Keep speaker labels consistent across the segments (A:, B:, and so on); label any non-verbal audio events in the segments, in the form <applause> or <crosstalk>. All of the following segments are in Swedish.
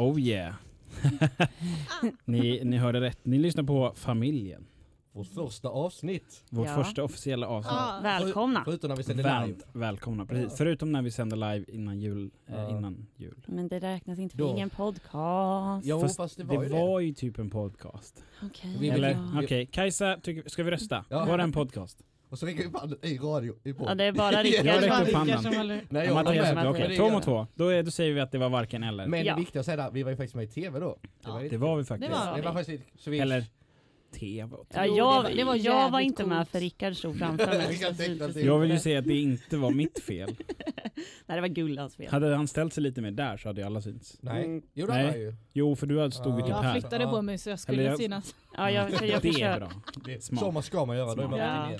A: Oh yeah. <laughs> ni, ni hörde rätt. Ni lyssnar på Familjen.
B: Vårt första avsnitt.
A: Vårt
C: Ja.
A: första officiella avsnitt.
D: Ja.
C: Välkomna!
B: Förutom när vi sänder live.
A: Varmt välkomna. Precis.
B: Ja.
A: Förutom när vi sänder live innan jul. Eh,
B: Ja.
A: innan jul.
C: Men det räknas inte för
B: Då.
C: ingen podcast.
B: Jo,
A: Fast
B: fast, det
A: det
B: var ju
A: var
B: det.
A: ju typ en podcast.
C: Okej.
A: Eller
C: ja.
A: okej, Kajsa, tycker, ska vi rösta?
B: Ja.
A: Var det en podcast?
B: Och så räcker vi bandet i radio, i
C: ja, det är bara <laughs> Rickard
A: Jag
C: som...
A: upp handen.
D: håller...
B: Nej,
A: Ja,
B: jag
A: Mattias,
B: med.
A: okej.
B: Det
A: Två mot
B: det.
A: två. Då, är, då säger vi att det var varken eller.
B: Men
C: Ja.
B: det viktiga att säga vi var ju faktiskt med i TV då.
D: Ja,
B: var
A: det var vi faktiskt.
D: Det var
B: det var
D: vi.
B: faktiskt, så vi...
A: Eller TV. och
C: Ja, jag,
D: det var- det var
C: jag var inte med
D: coolt.
C: för Rickard stod framför mig. <laughs>
A: Jag vill ju säga att det inte var mitt fel. <laughs>
C: Nej, det var Gullans fel.
A: Hade han ställt sig lite mer där så hade ju alla synts.
B: Nej,
C: Mm.
B: jo det
A: Nej.
B: ju.
A: Jo, för du hade stod ju
B: Ja.
A: typ
D: Jag
A: här.
D: flyttade
B: Ja.
D: på mig så jag skulle
A: Eller jag-
D: synas.
C: Ja, jag, jag, jag
A: Det är
C: försöker.
A: bra.
B: Det,
A: Smart.
B: så man ska man göra, då är man
C: Ja.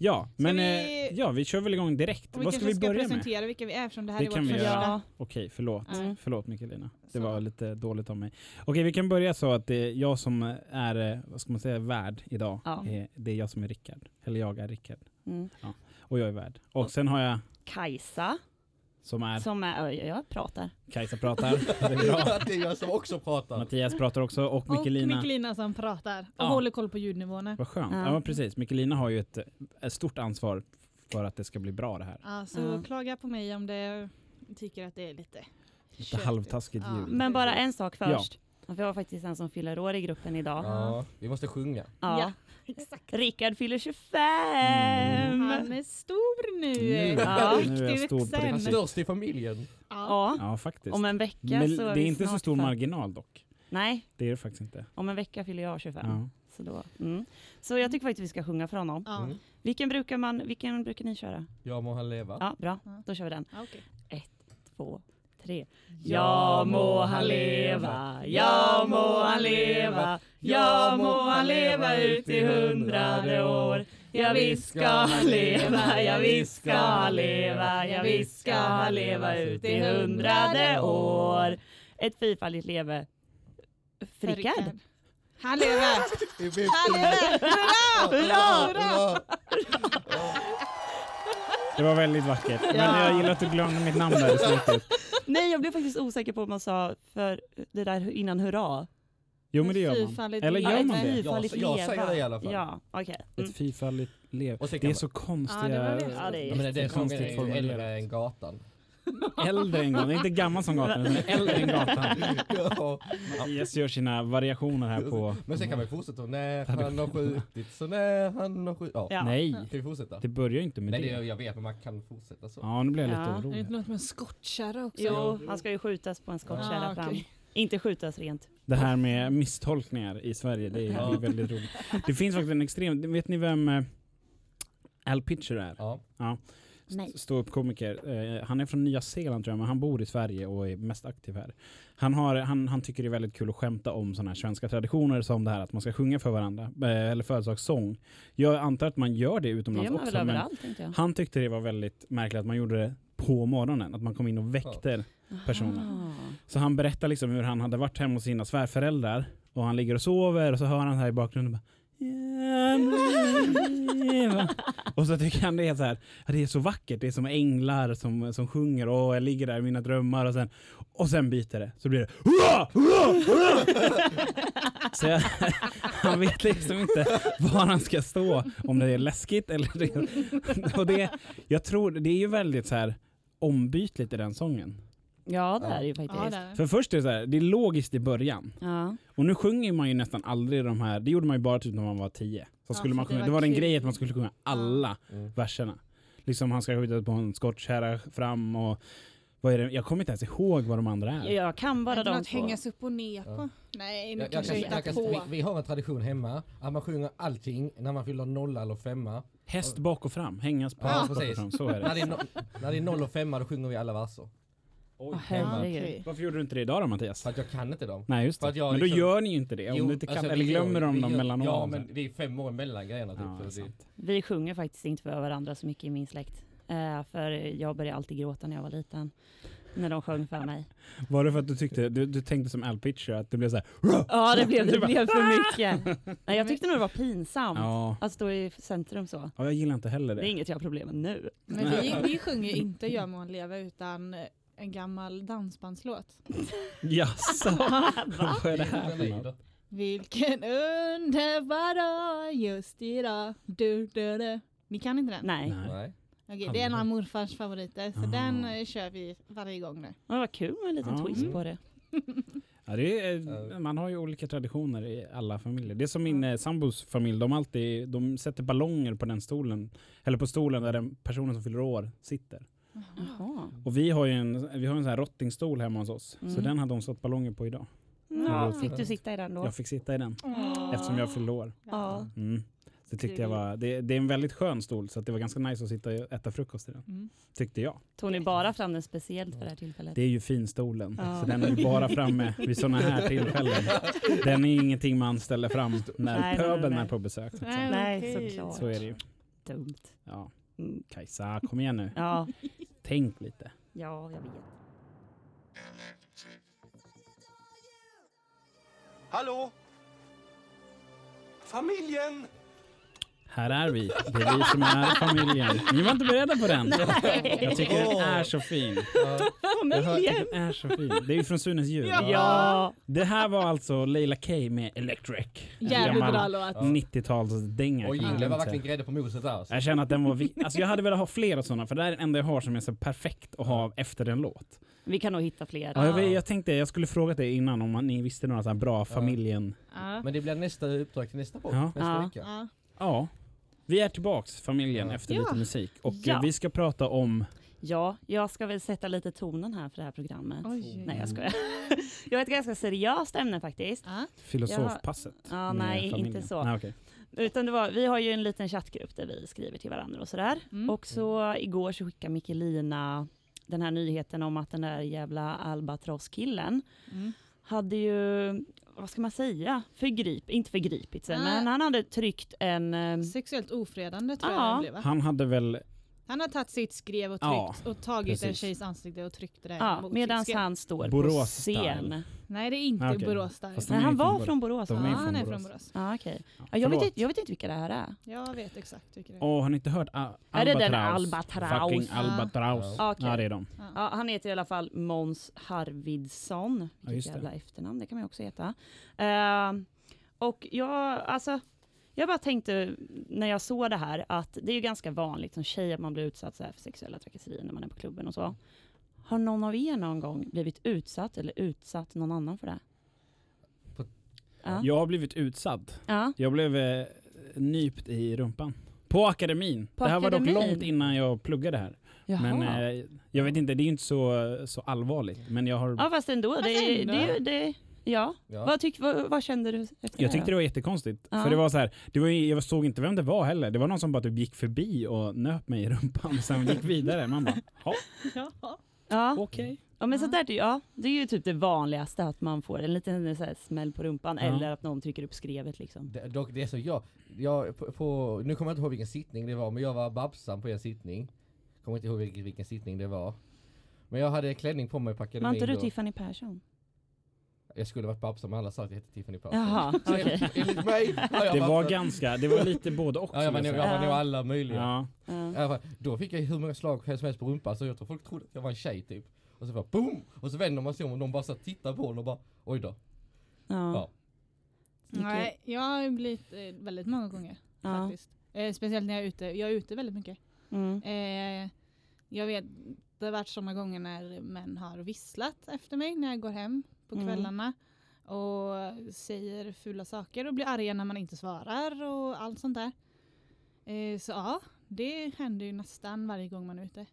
A: Ja, men
D: vi-
A: eh, ja, vi kör väl igång direkt.
D: Vi
A: Vad ska vi
D: ska
A: börja med?
D: presentera vilka vi är eftersom det här
A: Det
D: är vårt
A: vi
D: första.
C: Ja.
A: Okej, förlåt.
C: Mm.
A: Förlåt Mikkelina. Det
D: Så.
A: var lite dåligt av mig. Okej, vi kan börja så att det är jag som är, eh, vad ska man säga, värd idag.
C: Ja.
A: Eh, Det är jag som är Rickard. Eller jag är Rickard.
C: Mm.
A: Och jag är värd. Och sen har jag
C: Kajsa,
A: som är
C: som är... ja, Jag pratar.
A: Kajsa pratar. <laughs> Det är bra.
B: det är jag som också pratar.
A: Mattias pratar också och
D: Och
A: Mikkelina.
D: Mikkelina som pratar och
A: Ja.
D: håller koll på ljudnivåerna.
A: Vad skönt.
C: Ja.
A: Ja, precis. Mikkelina har ju ett, ett stort ansvar för att det ska bli bra det här.
D: Ja, så
C: Ja.
D: klaga på mig om det tycker att det är lite...
A: Lite halvtaskigt
D: Ja.
A: ljud.
C: Men bara en sak först. Vi har faktiskt en som fyller år i gruppen idag.
B: Ja, vi måste sjunga.
C: Ja.
D: Ja, exakt.
C: Rickard fyller 25!
D: Han är stor nu.
B: Nu.
C: Ja.
A: Nu är jag stor riktigt.
B: störst i familjen.
D: Ja.
C: Ja,
A: faktiskt.
C: om en vecka
A: Men
C: så är
A: det är inte så stor
C: för-
A: marginal dock.
C: Nej,
A: Det är det faktiskt inte.
C: om en vecka fyller jag 25.
A: Ja.
C: Så, då, mm. så jag tycker faktiskt vi ska sjunga för honom.
D: Ja.
B: Mm.
C: Vilken brukar, man, vilken brukar ni köra?
B: Ja må han leva.
C: Ja, bra.
D: Ja.
C: Då kör vi den.
D: Ja, okej.
C: Två, tre. Ja må han leva, ja må han leva, ja må han leva ut i hundrade år. Ja visst ska han leva, ja visst ska han leva, ja visst ska han leva ut i hundrade år. Ett fyrfaldigt leve. För Rickard.
D: Han lever! <laughs> Han lever!
C: Hurra!
B: Hurra!
A: Det var väldigt vackert. Men
C: Ja.
A: jag gillar att du glömde mitt namn där i slutet.
C: Nej, jag blev faktiskt osäker på vad man sa för det där innan hurra.
A: Jo men det gör man. Eller gör man
C: ett
A: det?
B: Jag- jag säger det i alla fall.
C: Ja, okej. Mm.
A: Ett fyrfaldigt lev. Det är så konstiga...
D: Ja, det var det.
C: Ja, det är
B: det är
A: Konstigt
B: sången är än gatan. <laughs>
A: Äldre än gatan. Inte gammal som gatan, utan äldre än gatan. <laughs>
B: Ja.
A: Mattias gör sina variationer här på...
B: Men sen kan vi fortsätta. När han har skjutit så när han har skjutit. Ja.
C: Ja.
A: Nej,
B: Kan vi fortsätta?
A: det börjar ju inte med
B: Nej det
A: det.
B: jag vet men man kan fortsätta så.
A: Ja, nu blir jag lite
C: Ja.
D: Är det
A: orolig.
D: inte något med en skottkärra också?
C: Jo, han ska ju skjutas på en skottkärra
D: Ah,
C: fram.
D: okej.
C: Inte skjutas rent.
A: Det här med misstolkningar i Sverige, det är
B: Ja.
A: väldigt roligt. Det finns faktiskt en extrem... Vet ni vem eh, Al Pitcher är?
B: Ja.
C: Nej.
A: Ståuppkomiker. Eh, han är från Nya Zeeland tror jag, men han bor i Sverige och är mest aktiv här. Han, har, han, han tycker det är väldigt kul att skämta om sådana här svenska traditioner som det här att man ska sjunga för varandra, eh, eller födelsedagssång. Jag antar att man gör det
C: Det
A: utomlands
C: gör man väl
A: också, men
C: överallt tänkte jag.
A: han tyckte det var väldigt märkligt att man gjorde det på morgonen, att man kom in och väckte personen.
C: Ah.
A: Så han berättar liksom hur han hade varit hemma hos sina svärföräldrar och han ligger och sover och så hör han här i bakgrunden bara och så tycker han det är så här, det är så vackert, det är som änglar som, som sjunger och jag ligger där i mina drömmar och sen, och sen byter det. Så blir det hurra, hurra, hurra! Så jag, han vet liksom inte var han ska stå, om det är läskigt eller det, och det, jag tror, det är ju väldigt så här ombytligt i den sången.
C: Ja, det är det ju
D: Ja,
C: faktiskt.
D: där.
A: För först är det så här, det är logiskt i början.
C: Ja.
A: Och nu sjunger man ju nästan aldrig de här, det gjorde man ju bara typ när man var tio. Så
D: Ja,
A: skulle
D: för
A: man
D: det
A: sjunga,
D: var
A: det var en
D: kul.
A: grej att man skulle sjunga alla
B: Mm.
A: verserna. Liksom han ska skjuta på en skottkärra fram och vad är det? Jag kommer inte ens ihåg vad de andra är.
C: Jag kan bara
D: Är det
C: de
D: något
C: två.
D: hängas upp och ner på?
B: Ja.
D: Nej, nu
B: Jag, jag,
D: kanske
B: kan,
D: jag
B: jag,
D: hittar
B: kan,
D: på.
B: vi, vi har en tradition hemma att man sjunger allting när man fyller nolla eller femma.
A: Häst bak och fram, hängas på
B: Ja,
A: häst bak och
B: precis.
A: fram. Så är
B: När
A: det.
B: det är, no, när det är noll och femma då sjunger vi alla verser. Oj,
C: herregud.
D: Okej.
A: Varför gjorde du inte det idag då Mattias?
B: För att jag kan inte dem.
A: Nej just det. men då
B: liksom-
A: gör ni ju inte det. Om
B: Jo,
A: du inte kan,
B: alltså,
A: eller
B: vi gör-
A: glömmer
B: vi
A: dem
B: gör-
A: mellan
B: Ja, men det är fem år mellan grejerna typ.
A: Ja, det är.
C: Vi sjunger faktiskt inte för varandra så mycket i min släkt. Eh, för jag började alltid gråta när jag var liten. När de sjöng för mig. <laughs>
A: Var det för att du tyckte, du, du tänkte som Al Pitcher att det blev så här.
C: Ja, det blev, det <laughs> blev för mycket. <laughs> Nej, jag tyckte nog det var pinsamt
A: Ja.
C: att stå i centrum så.
A: ja, jag gillar inte heller
C: Det är
A: det.
C: inget jag har problem med nu.
D: Men vi, vi sjunger inte Jag må han leva utan en gammal dansbandslåt. <laughs>
A: Jaså? <laughs> Vad är det här för något?
D: Vilken underbar dag just idag. Du, du, du. Ni kan inte den?
C: Nej,
A: Nej.
D: Okej, det är en av morfars favoriter så
A: Aha.
D: den eh, kör vi varje gång nu.
C: det var kul med en liten
A: Ja.
C: twist
A: Mm.
C: på det. <laughs>
A: Ja, det är, man har ju olika traditioner i alla familjer. Det är som min eh, sambos familj, de, alltid, de sätter ballonger på den stolen, eller på stolen där den personen som fyller år sitter.
C: Jaha.
A: Och vi har ju en, vi har en sån här rottingstol hemma hos oss, så
C: Mm.
A: den hade de satt ballonger på idag.
C: Ja, fick du sitta i den då?
A: Jag fick sitta i den
D: Åh.
A: eftersom jag fyllde år.
C: Ja.
A: Mm. Det tyckte jag var, det, det är en väldigt skön stol så att det var ganska nice att sitta och äta frukost i den.
D: Mm.
A: Tyckte jag.
C: Tog ni bara fram den speciellt för det här tillfället?
A: Det är ju finstolen,
C: Ja.
A: så den är ju bara framme vid sådana här tillfällen. Den är ingenting man ställer fram när
C: Nej, nej,
A: pöbeln
C: nej.
A: är på besök. Så.
D: Nej,
C: såklart.
A: så är det ju.
C: Dumt.
A: Ja.
C: Mm.
A: Kajsa, kom igen nu.
C: Ja,
A: Tänk lite.
C: ja, jag vet.
E: Hallå? Familjen!
A: Här är vi. Det är vi som är familjen. Ni var inte beredda på den. Jag tycker den är så fin. Tycker den är så fin. Det är ju från Sunes jul.
D: Ja.
C: Ja,
A: Det här var alltså Leila K med Electric.
D: Jävligt bra låt.
A: 90-talsdänga.
B: och jingeln var verkligen grädde på moset där. Alltså.
A: Jag känner att den var alltså jag hade velat ha flera sådana för det här är det enda jag har som är så perfekt att ha efter en låt.
C: vi kan nog hitta fler.
A: Ja, jag, jag tänkte, jag skulle fråga dig innan om ni visste några så här bra familjen...
D: Ja.
B: Men det blir nästa uppdrag till nästa podd.
A: Ja.
B: Nästa
C: Ja.
B: vecka.
D: Ja.
A: Ja. Vi är tillbaks familjen
B: Ja.
A: efter
D: Ja.
A: lite musik och
C: Ja.
A: eh, vi ska prata om
C: Ja, jag ska väl sätta lite tonen här för det här programmet.
D: Oj.
C: Nej, jag skojar. <laughs> jag har ett ganska seriöst ämne faktiskt.
D: Ja.
A: filosofpasset.
C: Ja,
A: med
C: nej,
A: familjen.
C: inte så.
A: Nej, okej.
C: Utan det var, vi har ju en liten chattgrupp där vi skriver till varandra och sådär.
D: Mm.
C: Och så igår så skickade Mikkelina den här nyheten om att den där jävla Albatross-killen
D: Mm.
C: Hade ju, vad ska man säga, förgrip, inte förgripit sig, men han hade tryckt en... eh,
D: Sexuellt ofredande tror
C: Ja.
D: jag det blev va?
A: Han hade väl,
D: Han har tagit sitt skrev och
A: Ja,
D: tryckt och tagit en
A: precis.
D: tjejs ansikte och tryckt det
C: Ja, medan han står på
A: Borås
C: scen.
A: style.
D: Nej det är inte
A: Ah, okej.
D: Borås
A: de
C: Nej, han
A: från
C: var
A: Borås.
C: från Borås.
A: Är
D: Ja,
A: från
D: han är
A: Borås.
D: från Borås.
C: Ja, okej.
A: Ja,
C: Ja, jag, vet jag vet inte vilka det här är.
D: Jag vet exakt vilka det är.
A: Åh, har ni inte hört A-
C: Är det den
A: Albatraus?
C: Albatraus?
A: Fucking Albatraus.
C: Ja. Okej.
A: Ja, det är de.
C: Ja, han heter i alla fall Måns Harvidsson.
A: Ja,
C: Vilket
A: det.
C: jävla efternamn, det kan man också heta. Eh, och jag, alltså, jag bara tänkte när jag såg det här att det är ju ganska vanligt som tjej att man blir utsatt så här för sexuella trakasserier när man är på klubben och så. Har någon av er någon gång blivit utsatt eller utsatt någon annan för det?
B: På-
C: Ja.
A: Jag har blivit utsatt.
C: ja.
A: Jag blev eh, nypt i rumpan. På akademin.
C: På
A: det här var dock
C: akademin?
A: långt innan jag pluggade här.
C: Jaha.
A: Men eh, jag vet inte, det är ju inte så, så allvarligt. Men jag har...
C: ja, fast ändå. Det,
D: ändå.
C: det, det, ja.
B: Ja.
C: Vad, tyck, vad, vad kände du efter
A: Jag tyckte det var jättekonstigt.
C: Ja.
A: För det var så här, det var, jag såg inte vem det var heller. Det var någon som bara typ gick förbi och nöp mig i rumpan <laughs> och sen gick vidare. Man bara, ja,
D: Ja.
C: Ja.
A: okej.
C: Ja men
D: Ja.
C: sånt där, ja, det är ju typ det vanligaste att man får en liten så här, smäll på rumpan
A: Ja.
C: eller att någon trycker upp skrevet liksom.
B: Det, dock, det är så jag, jag på, på, nu kommer jag inte ihåg vilken sittning det var men jag var Babsan på en sittning. Kommer inte ihåg vilken, vilken sittning det var. Men jag hade klänning på mig på
C: Var inte du
B: då.
C: Tiffany Persson?
B: Jag skulle varit Babsan men alla sa att jag hette Tiffany Persson.
C: Jaha, okej.
B: Enligt mig har jag
A: Det var
B: Babsan.
A: ganska, det var lite både och.
B: Ja, jag var,
A: skulle
B: nog,
A: jag säga.
B: var nog alla möjliga.
A: Ja.
C: Ja.
B: I alla fall, Då fick jag hur många slag som helst på rumpan så jag tror folk trodde att jag var en tjej typ. Och så bara boom! Och så vänder man sig om och de bara så tittar på en och bara oj då.
C: Ja.
B: Ja.
D: Nej, jag har blivit eh, väldigt många gånger
C: Ja.
D: faktiskt. Eh, speciellt när jag är ute. Jag är ute väldigt mycket.
C: Mm.
D: Eh, jag vet, det har varit sådana gånger när män har visslat efter mig när jag går hem på
C: Mm.
D: kvällarna. Och säger fula saker och blir arga när man inte svarar och allt sånt där. Eh, så ja, det händer ju nästan varje gång man är ute.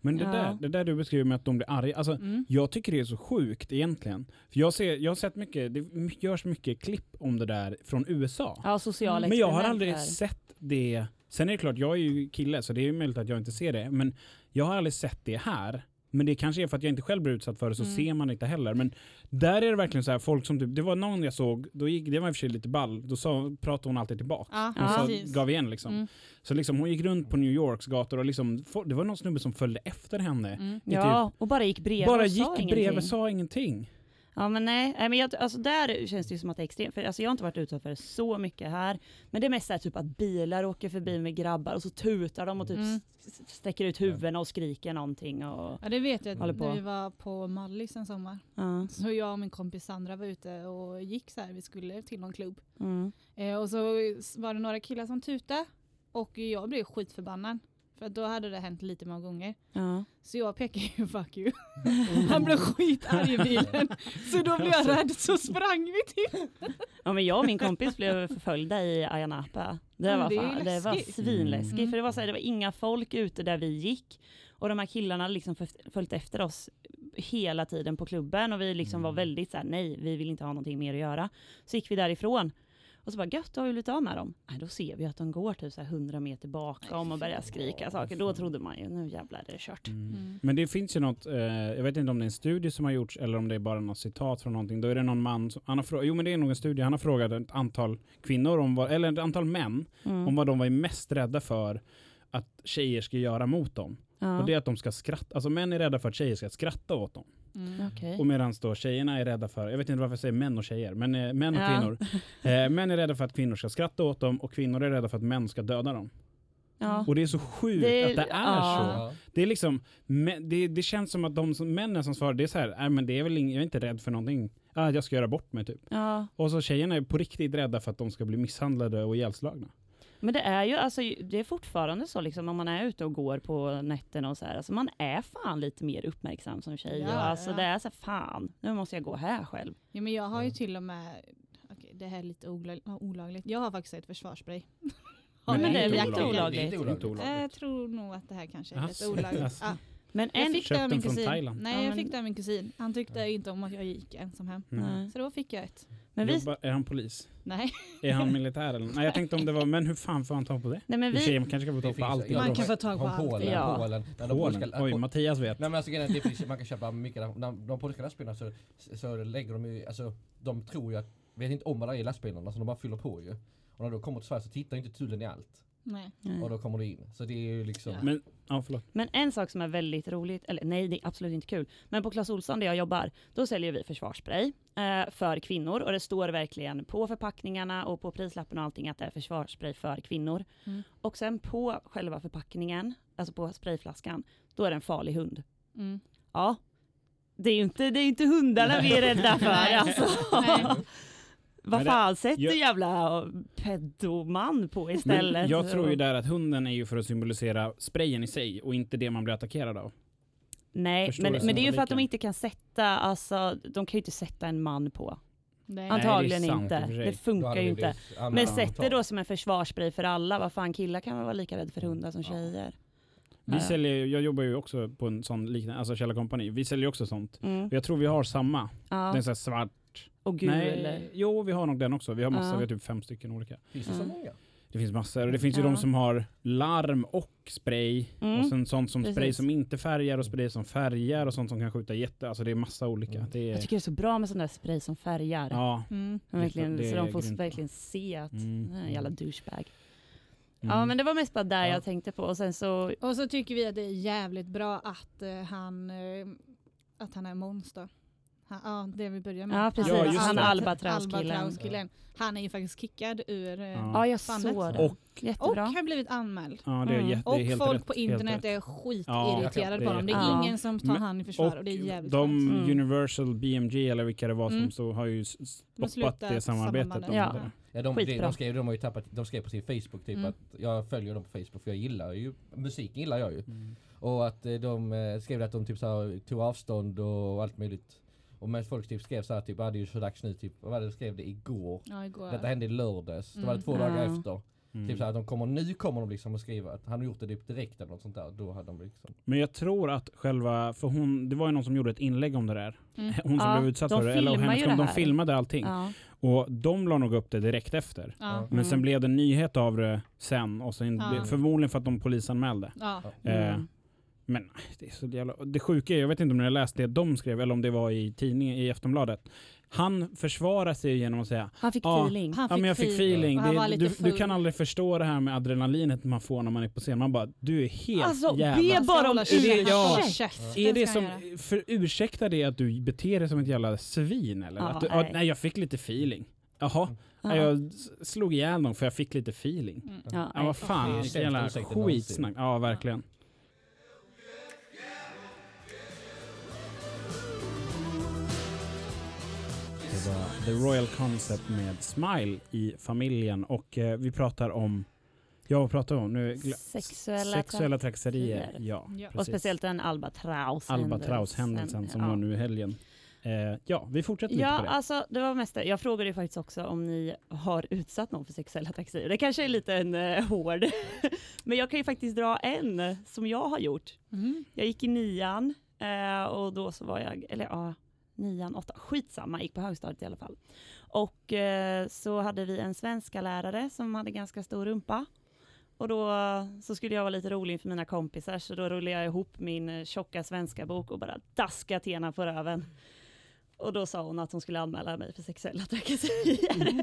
A: Men det,
C: Ja.
A: där, det där du beskriver med att de blir arga, alltså
D: Mm.
A: jag tycker det är så sjukt egentligen. För jag, ser, jag har sett mycket, det görs mycket klipp om det där från USA.
C: ja, sociala
A: Men jag har aldrig sett det. Sen är det klart, jag är ju kille så det är ju möjligt att jag inte ser det. Men jag har aldrig sett det här. Men det kanske är för att jag inte själv blir utsatt för det så
D: Mm.
A: ser man inte heller. Men där är det verkligen så här, folk som typ, det var någon jag såg, då gick, det var i och för sig lite ball, då sa, pratade hon alltid tillbaka.
D: Ja,
A: Hon
C: Ja.
A: sa, gav igen liksom.
D: Mm.
A: Så liksom hon gick runt på New Yorks gator och liksom, det var någon snubbe som följde efter henne.
D: Mm.
C: Ja, och bara gick bredvid
A: Bara
C: och sa
A: gick
C: ingenting.
A: bredvid, sa ingenting.
C: Ja men nej, nej men jag, alltså där känns det ju som att det är extremt, för alltså jag har inte varit utsatt för det så mycket här. Men det är mest så här typ att bilar åker förbi med grabbar och så tutar de och typ
D: Mm.
C: sträcker ut huvudena och skriker någonting och...
D: Ja det vet jag när vi var på Mallis en sommar.
C: Ja.
D: Så jag och min kompis Sandra var ute och gick så här, vi skulle till någon klubb.
C: Mm.
D: Eh, och så var det några killar som tutade och jag blev skitförbannad. För då hade det hänt lite många gånger.
C: Ja.
D: Så jag pekade ju fuck you. Han blev skitarg i bilen. Så då blev jag rädd så sprang vi till.
C: ja men jag och min kompis blev förföljda i Ayia Napa. Det
D: Ja,
C: var, fan, det var
D: läskigt.
C: svinläskigt
D: Mm.
C: för det var, så här, det var inga folk ute där vi gick. Och de här killarna liksom följt- efter oss hela tiden på klubben och vi liksom var
B: Mm.
C: väldigt så här: nej vi vill inte ha någonting mer att göra. Så gick vi därifrån. Och så bara gött, då har vi blivit av med dem. Nej, då ser vi att de går typ så här 100 meter bakom och börjar skrika saker. Då trodde man ju, nu jävlar är det kört.
D: Mm.
A: Men det finns ju något, eh, jag vet inte om det är en studie som har gjorts eller om det är bara något citat från någonting. Då är det någon man, som, han har jo men det är nog en studie, han har frågat ett antal kvinnor, om vad, eller ett antal män,
C: Mm.
A: om vad de var mest rädda för att tjejer ska göra mot dem.
C: Ja.
A: Och det är att de ska skratta, alltså män är rädda för att tjejer ska skratta åt dem.
D: Mm.
C: Okej.
A: Och medan då tjejerna är rädda för, jag vet inte varför jag säger män och tjejer, men eh, män och
C: Ja.
A: kvinnor. <laughs> Eh, män är rädda för att kvinnor ska skratta åt dem och kvinnor är rädda för att män ska döda dem.
C: Ja.
A: Och det är så sjukt
C: Det-
A: att det är
C: ja.
A: så. Det är liksom, det, det känns som att de som, männen som svarar, det är så här, men det är väl ing, jag är inte rädd för någonting. Ah, jag ska göra bort mig typ.
C: ja.
A: Och så tjejerna är på riktigt rädda för att de ska bli misshandlade och ihjälslagna.
C: Men det är ju alltså, det är fortfarande så liksom om man är ute och går på nätterna och så här, alltså man är fan lite mer uppmärksam som tjej.
D: Ja,
C: alltså
D: ja.
C: det är så här, fan, nu måste jag gå här själv.
D: Ja, men jag har ju till och med, okej, det här är lite ola- olagligt, jag har faktiskt ett försvarsspray. <laughs>
C: Ja, men det är
D: i
C: inte olagligt.
D: Jag tror nog att det här kanske är lite olagligt. Ah,
C: Men
D: jag
C: en...
D: fick det
A: Köpt
D: av
A: den
D: min
A: från
D: kusin.
A: Thailand.
D: Nej,
C: Ja,
D: jag
C: men-
D: fick det av min kusin. Han tyckte
B: Ja.
D: inte om att jag gick ensam hem.
A: Mm.
C: Nej.
D: Så då fick jag ett.
C: Men vi,
A: Jobbar, är han polis?
D: Nej.
A: Är han <laughs> militär eller? Nej jag tänkte om det var, men hur fan får han tag på det?
C: nej men
A: Vi... man kanske kan få tag på allt.
D: Man kan få tag på allt.
B: Polen,
C: Ja.
B: Polen. När de
A: Polen.
B: polska-
A: Oj, Mattias vet.
B: Nej men alltså det finns, man kan köpa mycket, när de polska lastbilarna så, så lägger de ju, alltså de tror ju att, vet inte om vad det är i lastbilarna så de bara fyller på ju. Och när de kommer till Sverige så tittar inte tullen i allt.
D: Nej.
B: Och då kommer det in. Så det är ju liksom,
D: Ja.
A: Men, ja förlåt.
C: Men en sak som är väldigt roligt, eller nej det är absolut inte kul, men på Clas Ohlson där jag jobbar, då säljer vi försvarsspray eh, för kvinnor och det står verkligen på förpackningarna och på prislappen och allting att det är försvarsspray för kvinnor.
D: Mm.
C: Och sen på själva förpackningen, alltså på sprayflaskan, då är det en farlig hund.
D: Mm.
C: Ja, det är ju inte, det är inte hundarna vi är rädda för
D: Nej.
C: alltså.
D: Nej.
C: Vad
A: det-
C: fan, sätt
A: jag-
C: en jävla pedoman på
A: Men
C: istället.
A: jag tror ju där att hunden är ju för att symbolisera sprayen i sig och inte det man blir attackerad av.
C: Nej,
A: Förstår
C: men, men det är ju för att de inte kan sätta, alltså de kan ju inte sätta en man på.
D: Nej.
A: Ant-
C: Antagligen
A: det är sant,
C: inte. Det funkar ju
B: det
C: inte. Men sätt det då som en försvarsspray för alla. Vad fan, killar kan väl vara lika rädda för hundar som tjejer.
A: Vi
C: Ja.
A: säljer, jag jobbar ju också på en sån liknande, alltså Källa Company. Vi säljer också sånt.
C: Mm.
A: Jag tror vi har samma.
C: Ja.
A: Den är så här svart.
C: Och gul.
A: Nej, jo vi har nog den också. Vi har massa,
C: Ja.
A: vi har typ fem stycken olika.
B: Finns det så
C: Mm.
B: många?
A: Det finns massor. Och det finns ju
C: Ja.
A: de som har larm och spray.
C: Mm.
A: Och sen sånt som spray
C: Precis.
A: som inte färgar och spray som färgar och sånt som kan skjuta jätte... Alltså det är massa olika.
B: Mm.
A: Det är,
C: Jag tycker det är så bra med sån där spray som färgar.
A: ja.
D: Mm.
C: verkligen,
A: det
C: så de får
A: grymt.
C: verkligen se att
A: Mm.
C: är en jävla douchebag.
A: Mm.
C: Ja men det var mest bara där
B: Ja.
C: jag tänkte på. Och sen så,
D: Och så tycker vi att det är jävligt bra att eh, han, eh, att han är monster. Ja, det vi börjar med.
C: Ja, precis.
A: Ja, just
C: han. Albatross-killen.
D: Han är ju faktiskt kickad ur eh,
A: Ja.
C: ja jag
D: Fallet.
C: såg det.
A: Och-
D: och
C: Jättebra.
D: har blivit anmäld.
A: Ja, det är,
C: Mm.
A: jätte,
D: Och
A: helt
D: folk
A: rätt,
D: på internet är
A: Ja,
D: skitirriterade
A: det
D: på dem. Det är
C: jätte-
D: ingen som tar
A: Men-
D: han i försvar och,
A: Och
D: det är jävligt
A: de
D: skönt.
C: Mm.
A: Universal BMG eller vilka det var som
D: Mm.
A: så har ju stoppat
D: slutat
A: det samarbetet.
C: Ja.
B: Ja, de,
C: Skitbra.
B: de, de, skrev, de har ju tappat, de skrev på sin Facebook typ
D: Mm.
B: att jag följer dem på Facebook för jag gillar ju musiken gillar jag ju.
A: Mm.
B: Och att eh, de eh, skrev att de typ så här, tog avstånd och allt möjligt. Och men folk typ skrev så här typ, ah, det är ju så dags nu typ, vad var det de skrev det igår?
D: Ja, igår.
B: Detta hände i lördags, det var det
D: Mm.
B: två dagar
C: Ja.
B: efter.
A: Mm.
B: Typ så här, att de kommer, nu kommer de liksom att skriva att han har gjort det typ direkt eller något sånt där. Då hade de liksom.
A: Men jag tror att själva, för hon, det var ju någon som gjorde ett inlägg om det där.
D: Mm. <laughs>
A: Hon som
C: Ja,
A: blev utsatt
C: de
A: för det. Eller hennes
C: det
A: de filmade allting.
C: Ja.
A: Och de la nog upp det direkt efter.
D: Ja.
A: Men sen
C: Mm.
A: blev det en nyhet av det sen och sen förmodligen för att de polisanmälde.
D: Ja.
A: Eh,
C: Mm.
A: Men nej, det är så jävla... Det sjuka är, jag vet inte om ni har läst det de skrev eller om det var i tidningen i Aftonbladet. Han försvarar sig genom att säga
C: Han fick
A: Ja.
C: feeling.
D: Han
A: Ja, men jag fick feeling. Det, du, du kan aldrig förstå det här med adrenalinet man får när man är på scen. Man bara, du är helt
C: Alltså,
A: jävla...
C: be bara om
A: det- ja. Är det som, för ursäkta det att du beter dig som ett jävla svin eller?
C: Ja,
A: att du, ja,
C: nej.
A: nej, jag fick lite feeling. Jaha,
C: Ja.
A: jag slog ihjäl någon för jag fick lite feeling.
D: Mm.
C: Ja,
A: Ja, vad fan, vilken jävla skitsnack. Ja, verkligen. Det var The Royal Concept med Smile i familjen och eh, vi pratar om, ja vad pratar om nu?
C: Sexuella,
A: Sexuella trakasserier. Ja,
D: Ja.
C: Och speciellt den Albatraus.
A: Albatraus-händelsen som
C: ja.
A: var nu i helgen. Eh, ja, vi fortsätter lite
C: Ja,
A: på det.
C: alltså det var mest det. Jag frågade ju faktiskt också om ni har utsatt någon för sexuella trakasserier. Det kanske är lite en eh, hård, <laughs> men jag kan ju faktiskt dra en som jag har gjort.
D: Mm.
C: Jag gick i nian eh, och då så var jag, eller ja, nian, åtta, skitsamma, gick på högstadiet i alla fall. Och eh, så hade vi en svenska lärare som hade ganska stor rumpa. Och då så skulle jag vara lite rolig inför mina kompisar så då rullade jag ihop min tjocka svenska bok och bara daskade till henne på röven. Och då sa hon att hon skulle anmäla mig för sexuella trakasserier.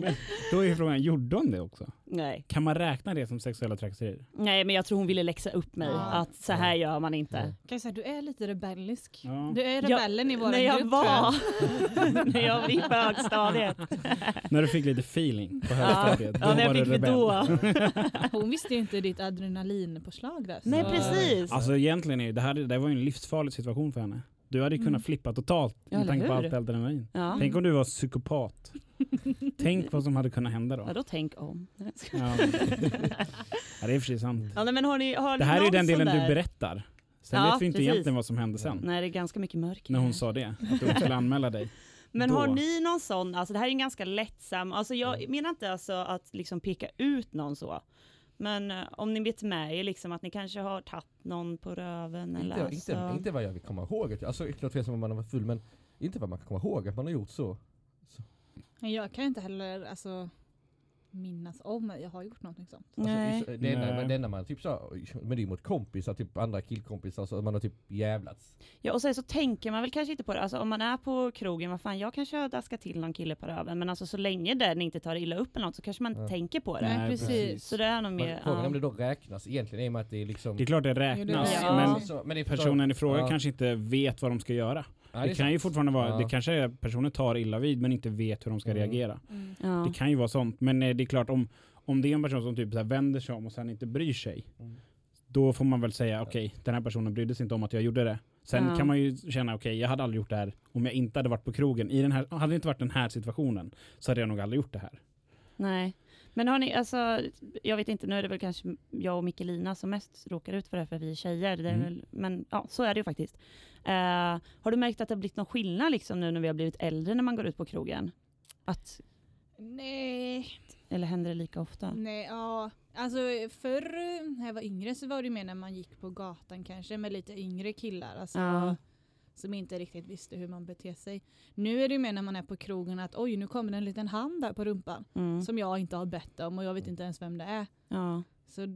A: Men då är frågan, gjorde hon det också?
C: Nej.
A: Kan man räkna det som sexuella trakasserier?
C: Nej, men jag tror hon ville läxa upp mig
D: Ja.
C: att så här gör man inte.
D: Kan jag säga, du är lite rebellisk.
A: Ja.
D: Du är rebellen i vår
C: när jag
D: grupp.
C: var, <laughs> när jag gick på högstadiet.
A: När du fick lite feeling på
C: Ja,
A: högstadiet,
C: ja, när jag
A: var du
C: fick
A: rebell.
C: då. <laughs>
D: Hon visste ju inte ditt adrenalinpåslag där. så-
C: Nej, precis.
A: Alltså egentligen, är det här det var ju en livsfarlig situation för henne. Du hade ju kunnat
D: Mm.
A: flippa totalt
C: Ja,
A: med tanke på allt adrenalin.
C: Ja.
A: Tänk om du var psykopat. <laughs> Tänk vad som hade kunnat hända då.
C: Vadå tänk om?
A: Ja, <laughs> ja det är för sig sant.
C: Ja, men har ni, har
A: Det här är den delen
C: sån
A: du
C: där-
A: berättar. Sen
C: Ja,
A: vet vi inte
C: precis.
A: egentligen vad som hände sen.
C: Nej, det är ganska mycket mörker.
A: När hon sa det, att du skulle anmäla dig. <laughs>
C: Men
A: då.
C: har ni någon sån, alltså det här är en ganska lättsam, alltså jag menar inte alltså att liksom peka ut någon så. Men eh, om ni vet med er liksom att ni kanske har tagit någon på röven eller
B: Inte,
C: alltså.
B: inte, inte vad jag vill komma ihåg. Alltså klart det är som om man var full men inte vad man kan komma ihåg att man har gjort så.
D: Men Jag kan inte heller alltså, minnas om jag har gjort någonting sånt.
C: Nej.
B: Alltså, det, enda,
A: Nej.
B: men det enda man typ sa, men det är mot kompisar, typ andra killkompisar, så man har typ jävlats.
C: Ja och sen så tänker man väl kanske inte på det, alltså om man är på krogen, vad fan jag kanske har daskat till någon kille på röven, men alltså så länge den inte tar illa upp eller något så kanske man inte
B: Ja.
C: tänker på det.
D: Nej, precis.
C: Så det är nog mer,
B: Frågan är om det
C: ja.
B: då räknas egentligen i och med att det är liksom...
A: Det är klart det räknas,
C: Ja.
A: men
B: Så- men
A: personen i fråga
B: Ja.
A: kanske inte vet vad de ska göra.
B: Ja,
A: det
B: är
A: kan ju
B: sant.
A: fortfarande vara,
B: Ja.
A: det kanske är personen tar illa vid men inte vet hur de ska
B: Mm.
A: reagera.
D: Mm.
C: ja.
A: Det kan ju vara sånt, men eh, det är klart om, om det är en person som typ så här vänder sig om och sen inte bryr sig,
B: Mm.
A: då får man väl säga okej, den här personen brydde sig inte om att jag gjorde det. Sen
C: Ja.
A: kan man ju känna okej, jag hade aldrig gjort det här om jag inte hade varit på krogen. I den här, hade det inte varit den här situationen så hade jag nog aldrig gjort det här.
C: Nej. Men har ni, alltså, jag vet inte, nu är det väl kanske jag och Mikkelina som mest råkar ut för det här för vi är tjejer. Det är
A: Mm.
C: väl, men ja, så är det ju faktiskt. Eh, har du märkt att det har blivit någon skillnad liksom nu när vi har blivit äldre när man går ut på krogen? Att,
D: Nej,
C: eller händer det lika ofta?
D: nej, ja. Alltså förr när jag var yngre så var det mer när man gick på gatan kanske med lite yngre killar. Alltså,
C: Ja.
D: Som inte riktigt visste hur man beter sig. Nu är det mer när man är på krogen att oj nu kommer det en liten hand där på rumpan.
C: Mm.
D: Som jag inte har bett om och jag vet inte ens vem det är.
C: Ja.
D: Så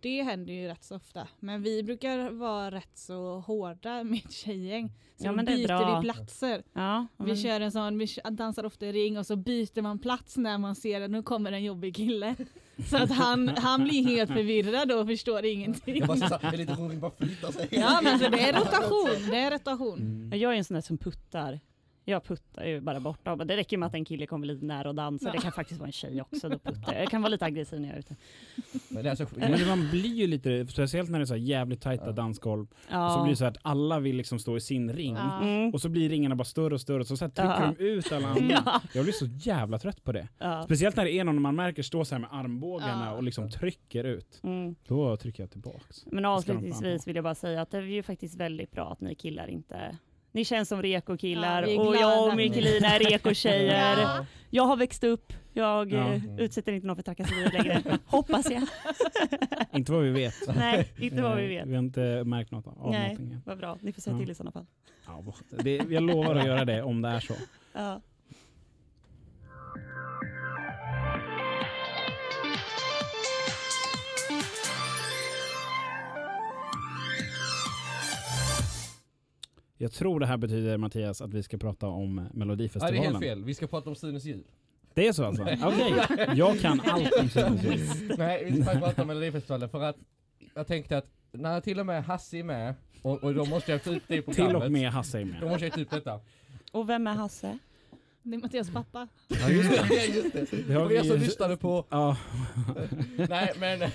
D: det händer ju rätt så ofta. Men vi brukar vara rätt så hårda <laughs> med tjejgäng. Så
C: Ja, men det är
D: byter
C: bra.
D: vi platser.
C: Ja,
D: Vi
C: men-
D: kör en sån, vi dansar ofta i ring och så byter man plats när man ser att nu kommer en jobbig kille. <laughs> Så att han, han blir helt förvirrad och förstår ingenting.
B: Jag bara en liten rolig bara flyttar sig.
D: Ja men så det är rotation, det är rotation.
A: Mm.
C: Jag är en sån där som puttar. Jag puttar ju bara bort dem. Det räcker med att en kille kommer lite nära och dansar. Det kan faktiskt vara en tjej också. Då puttar jag. jag kan vara lite aggressiv när jag är ute.
B: Men det är alltså,
A: Men man blir ju lite, speciellt när det är så här jävligt tajta
B: Ja.
A: dansgolv,
C: Ja.
A: så blir det så här att alla vill liksom stå i sin ring.
D: Ja.
C: Mm.
A: Och så blir ringarna bara större och större, så, så här trycker
C: Ja.
A: de ut alla andra.
C: Ja.
A: Jag blir så jävla trött på det.
C: Ja.
A: Speciellt när det är någon man märker stå så här med armbågarna
D: Ja.
A: och liksom trycker ut.
C: Mm.
A: Då trycker jag tillbaks.
C: Men avslutningsvis vill jag bara säga att det är ju faktiskt väldigt bra att ni killar inte ni känns som reko-killar
D: Ja,
C: och jag och Mikkelina är reko-tjejer.
D: Ja.
C: Jag har växt upp, jag
A: Ja.
C: eh, utsätter inte någon för trakasserier längre. <laughs> Hoppas jag. <laughs>
A: Inte vad vi vet.
C: Nej, inte vad vi vet.
A: Vi har inte märkt något av
C: Nej.
A: någonting.
C: Vad bra, ni får säga
A: Ja.
C: till i sådana fall.
A: Ja, det, jag lovar att göra det om det är så. Jag tror det här betyder Mattias att vi ska prata om
B: Nej, det är
A: Melodifestivalen.
B: helt fel. Vi ska prata om Sunes jul.
A: Det är så alltså? Okej, jag kan allt om Sunes jul.
B: Nej, vi ska prata om Melodifestivalen för att jag tänkte att när till och med Hasse är med och, och då måste jag ta ut det i programmet.
A: Till och med Hasse är
B: Då
A: med.
B: måste jag ta ut detta.
C: Och vem är Hasse?
D: Det är Mattias pappa.
A: Ja, just det.
B: Ja, just det.
A: Det
B: För er
A: vi
B: som lyssnade på...
A: Ja,
B: Nej men...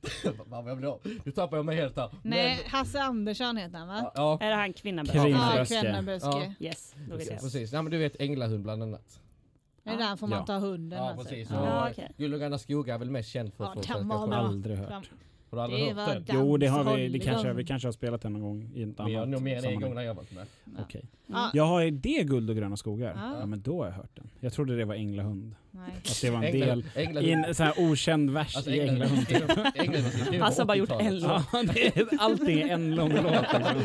B: <laughs> Vad jag blir av. Nu tappar jag mig helt här.
D: Nej, Hasse Andersson heter han va?
B: Men, ja,
C: Är det han kvinnan?
A: Kring-
D: Ja,
A: Bröske.
D: Kvennabuske.
C: Yes, då vet
B: ja,
C: jag.
B: precis. Ja, men du vet Änglahund bland annat.
D: Är det där får man
A: Ja.
D: ta hunden
B: Ja
D: alltså?
B: precis.
D: Ja.
C: Ja,
B: och gröna skogar är väl mest känd för
D: Ja,
B: att få svenska
D: bra.
A: aldrig hört.
B: Har du aldrig
D: Det
B: hört
D: dans
A: Jo, det har vi, det kanske, vi kanske har spelat den någon gång i ett
B: Men jag har
A: annat
B: nog mer än en gång när jag varit med.
A: Okej.
D: Ja.
A: Jag har det guld och gröna skogar.
D: Ja.
A: Ja, men då har jag hört den. Jag trodde det var Änglahund.
D: Nej.
A: Att det var en del i en sån här okänd vers
B: Alltså
A: i
B: Änglahund på
C: Alltså, bara gjort
B: 80-talet.
C: en låt.
A: Ja, allting är en lång låt.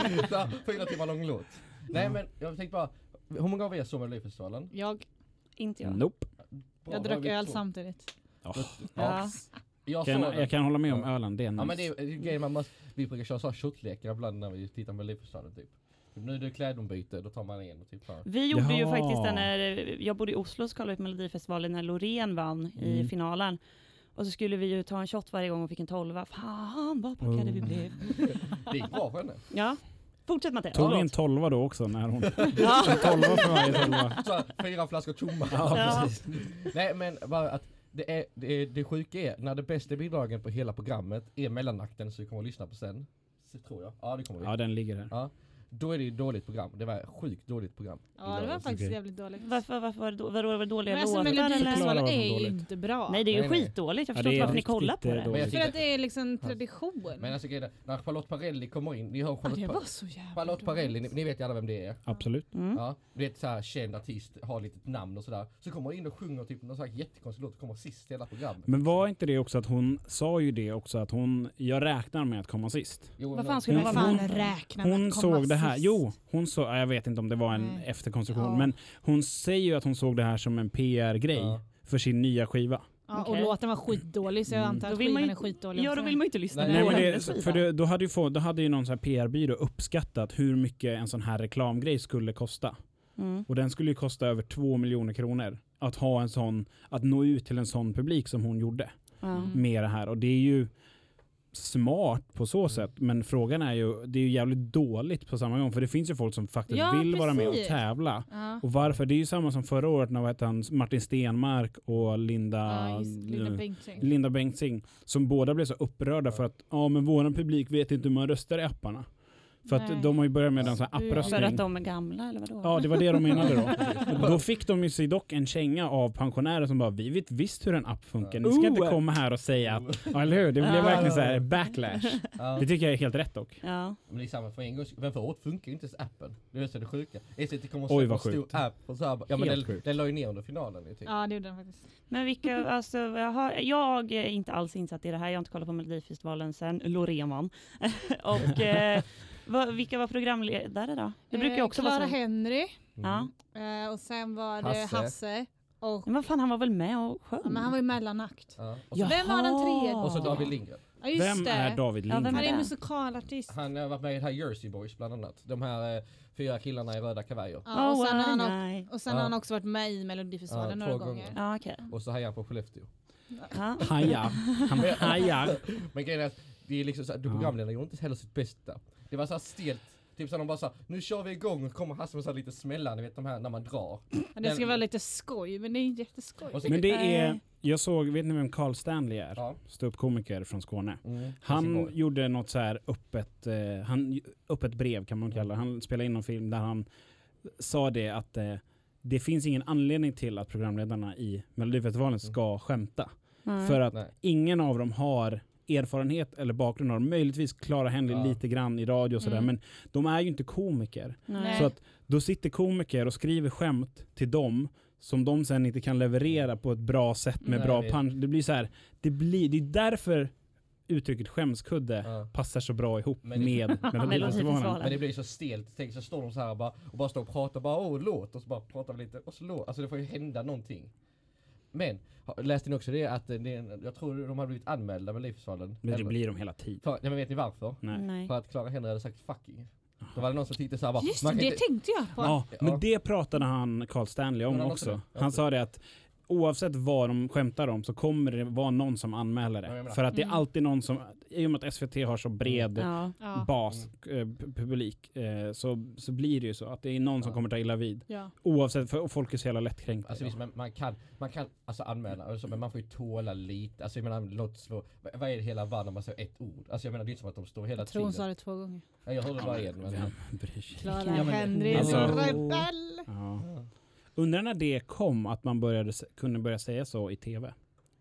A: Liksom.
B: Fyra timmar lång låt. Nej men jag tänkte bara, hur många av er såg Melodifestivalen?
D: Jag,
C: Inte jag.
A: Nope.
B: Bra,
D: jag drack
B: vi
D: öl
B: två?
D: samtidigt.
A: Oh.
C: Ja.
B: Jag
A: Kan,
B: den.
A: jag kan hålla med om ölen, det är nice.
B: Ja men det är det är grejen man måste, vi brukar köra så här shotlekar ibland när vi tittar på Melodifestivalen typ. Nu är det klädombyte, då tar man en och typ.
C: Vi gjorde ju
A: Jaha.
C: faktiskt den när jag bodde i Oslo så kollade vi på Melodifestivalen när Loreen vann i
A: Mm.
C: finalen. Och så skulle vi ju ta en shot varje gång och fick en tolva. Fan vad packade vi
A: Oh.
C: blev. <laughs>
B: Det gick bra för henne.
C: Ja, fortsätt Mattias.
A: Tog ni en tolva då också? När hon... <laughs>
C: Ja.
A: tolva för varje tolva.
B: Så fyra flaskor tomma.
C: Ja.
A: precis.
B: Nej men bara att det, är, det, är, det sjuka är, när det bästa bidragen på hela programmet är mellanakten så vi kommer att lyssna på sen. Så tror jag. Ja det kommer vi.
A: Ja, den ligger här.
B: Ja. Då är det ju dåligt program. Det var sjukt dåligt program.
D: Ja, det var faktiskt
A: okej.
D: jävligt dåligt.
C: Varför, varför var det, då, vadå, var det dåliga
D: Men alltså
C: låtar?
D: Melodifestivalen är ju inte bra.
C: Nej det är ju
B: Nej, nej.
C: skitdåligt, jag
A: Ja,
C: förstår
A: det
C: inte varför ni kollar på det.
B: Men jag
A: dåligt.
D: För att det är liksom tradition.
B: Men alltså när Charlotte Parelli kommer in, ni har
D: ja,
B: Charlotte,
D: det
B: Pa-
D: var så jävla
B: Charlotte Parelli, ni, ni vet ju alla vem det är.
A: Absolut.
C: Mm.
B: Ja, du vet såhär känd artist, har lite namn och sådär. Så kommer hon in och sjunger typ någon sån här jättekonstig låt och kommer sist i hela programmet.
A: Men var inte det också att hon sa ju det också att hon, jag räknar med att komma sist.
B: Jo,
C: Vad fan skulle
A: Hon-
C: hon vara
D: Fan
C: med?
D: räkna med
A: Hon
D: att komma
A: såg det här,
D: sist.
A: jo, hon såg, jag vet inte om det var en
D: Nej.
A: efterkonstruktion,
D: Ja.
A: men hon säger ju att hon såg det här som en PR-grej
B: Ja.
A: för sin nya skiva.
D: Ja, och
C: Okej.
D: låten var skitdålig så jag
A: Mm.
D: antar att skivan är skitdålig
C: Ja då vill man ju inte lyssna
B: Nej,
C: på
A: Nej, men det, för det, då, hade ju få, då hade ju någon här PR-byrå uppskattat hur mycket en sån här reklamgrej skulle kosta.
C: Mm.
A: Och den skulle ju kosta över två miljoner kronor. Att ha en sån, att nå ut till en sån publik som hon gjorde.
D: Mm.
A: med det här. Och det är ju smart på så sätt. Men frågan är ju, det är ju jävligt dåligt på samma gång. För det finns ju folk som faktiskt
D: Ja,
A: vill vara med och
D: precis.
A: tävla.
D: Ja.
A: Och varför? Det är ju samma som förra året när vad han, Martin Stenmark och Linda,
D: Ja, just, Linda Bengtzing.
A: Linda Bengtzing. Som båda blev så upprörda för att ja men våran publik vet inte hur man röstar i apparna. För att
D: Nej.
A: de har ju börjat med en sån här
D: För
A: appröstning.
C: För att de är gamla eller vadå?
A: Ja, det var det de menade då. <laughs> Då fick de ju sig dock en känga av pensionärer som bara, vi vet visst hur en app funkar. Ni ska
C: Oh.
A: inte komma här och säga att, ja, eller hur? Det blev verkligen så här backlash. Det tycker jag är helt rätt dock.
C: Ja.
B: Men det är samma för en gång, men för året funkar ju inte ens appen. Det är så det sjuka. SVT kommer att
A: Oj,
B: släppa
A: vad
B: en stor
A: sjukt.
B: app och så här, ja men
A: Helt
B: den,
A: sjukt.
B: den la ju ner under finalen ju typ.
D: Ja, det gjorde den faktiskt.
C: Men vilka, alltså, jag, har, jag är inte alls insatt i det här, jag har inte kollat på Melodifestivalen sen Loreen vann. <laughs> och eh, vad, vilka var programledare då? Det brukar ju också
D: Clara
C: vara så.
D: Henry
C: Ja.
B: Mm.
D: eh, och sen var det
B: Hasse.
D: Hasse. och,
C: Men vad fan, han var väl med och sjöng?
D: ja, men han var ju mellanakt.
B: Ja. Och, så.
D: Vem var den tredje?
B: och så David Lindgren.
D: Ja, just
A: Vem
D: det.
A: är David
C: Ja, vem
A: Lindgren?
D: Han är musikalartist.
B: Han har varit med i det här Jersey Boys bland annat. De här eh, fyra killarna i röda kavajer.
D: Ja, och
C: oh,
D: sen, har han, och sen
B: Ja.
D: har han också varit med i Melodifestivalen
B: Ja,
D: några gånger.
B: gånger.
C: Ja, okej.
B: Och så hejar han på Skellefteå.
C: Ja.
A: Haja. Han <laughs> hajar.
B: Men grejen är att det är liksom så här,
A: Ja.
B: programledarna gjorde inte heller sitt bästa. Det var så här stelt. Typ så de bara sa nu kör vi igång och kommer Hasse med så här lite smällar, ni vet de här när man drar.
D: Men det ska vara lite skoj, men det är inte jätteskoj.
B: Så-
A: Men det är,
C: Nej.
A: jag såg, vet ni vem Carl Stanley är?
B: Ja.
A: Ståuppkomiker från Skåne.
B: Mm.
A: Han
B: Helsingborg.
A: gjorde något så här öppet, eh, han, öppet brev kan man kalla det. Han spelade in någon film där han sa det att eh, det finns ingen anledning till att programledarna i Melodifestivalen ska skämta.
C: Nej.
A: För att
B: Nej.
A: ingen av dem har erfarenhet eller bakgrund av möjligtvis Clara Henley
B: Ja.
A: lite grann i radio och sådär
D: Mm.
A: men de är ju inte komiker.
C: Nej.
A: Så att då sitter komiker och skriver skämt till dem som de sen inte kan leverera på ett bra sätt med
B: Nej,
A: bra
B: det-
A: punch. Det blir så här, det, blir, det är därför uttrycket skämskudde
B: Ja.
A: passar så bra ihop
B: Men det-
A: med Melodifestivalen. <laughs>
B: Men det blir så stelt, tänk så står de så här bara, och bara står och pratar bara åh låt och så bara pratar vi lite och så låt. Alltså det får ju hända någonting. Men, läste ni också det att eh, det, jag tror de har blivit anmälda med Melodifestivalen?
A: Men det blir de hela tiden.
B: Nej, men vet ni varför?
A: Nej.
C: Nej.
B: För att Clara Henry hade sagt fucking. Då var det någon som tyckte såhär bara,
D: Just det, det
B: inte,
D: tänkte jag på.
A: Ja, men det pratade han Carl Stanley om
B: också?
A: Han sa det att oavsett vad de skämtar om så kommer det vara någon som anmäler
B: Ja,
A: det.
B: menar.
A: För att det är
D: Mm.
A: alltid någon som, i och med att SVT har så bred
C: Ja.
D: Ja.
A: bas, eh, pu- publik, eh, så, så blir det ju så att det är någon som
B: Ja.
A: kommer ta illa vid.
D: Ja.
A: Oavsett, för och folk är så jävla lättkränkta.
B: Alltså visst, man, man kan, man kan alltså anmäla, alltså, men man får ju tåla lite. Alltså jag menar, låt svår, vad är det hela världen om man säger ett ord? Alltså jag menar det är inte som att de står hela
D: Jag tror hon sa
B: tiden.
D: det två gånger.
B: Ja, jag hörde bara en men...
A: Vem bryr sig?
D: Klara
C: Ja,
B: men-
D: Henry
A: Alltså-
D: så rebell.
A: Ja.
B: Ja.
A: Undrar när det kom att man började, kunde börja säga så i tv?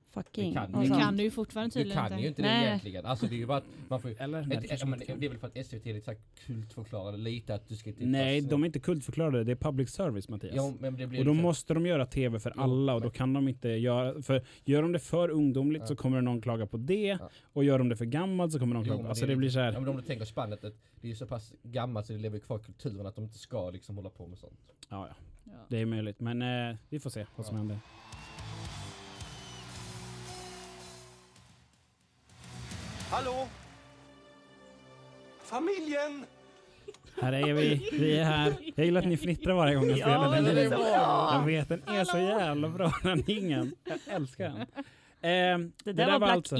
C: Fucking.
B: Det kan-
D: Det
B: det
D: kan du ju fortfarande
B: Du
D: tydligen
B: kan
D: inte.
B: ju inte
C: Nej.
B: det egentligen. Alltså det är ju bara att man får ju... <laughs>
A: Eller? Nej, det
B: Ett, ja, men
A: inte
B: det, det är väl för att SVT är här kultförklarade lite att du ska inte...
A: Nej,
B: fastna.
A: de är inte kultförklarade. Det är public service, Mattias.
B: Ja, men det blir
A: och då
B: liksom-
A: måste de göra tv för
B: Jo,
A: alla och då kan de inte göra... För gör de det för ungdomligt
B: Ja.
A: så kommer någon klaga på det.
B: Ja.
A: Och gör de det för gammalt så kommer någon
B: Jo,
A: klaga
B: men
A: på Alltså det blir så
B: Ja
A: här...
B: men om du tänker spannet, det är ju så pass gammalt så det lever kvar i kulturen att de inte ska liksom hålla på med sånt.
A: Ja, ja.
D: Ja.
A: Det är möjligt. Men eh, vi får se vad som
B: Ja.
A: händer.
E: Hallå? Familjen!
A: Här är vi. Vi är här. Jag gillar att ni fnittrar varje gång jag
C: Ja,
A: spelar den.
C: det är bra.
A: Jag vet, den är så jävla bra den ingen. Jag älskar den. Eh,
C: Det där, var Black
A: alltså-.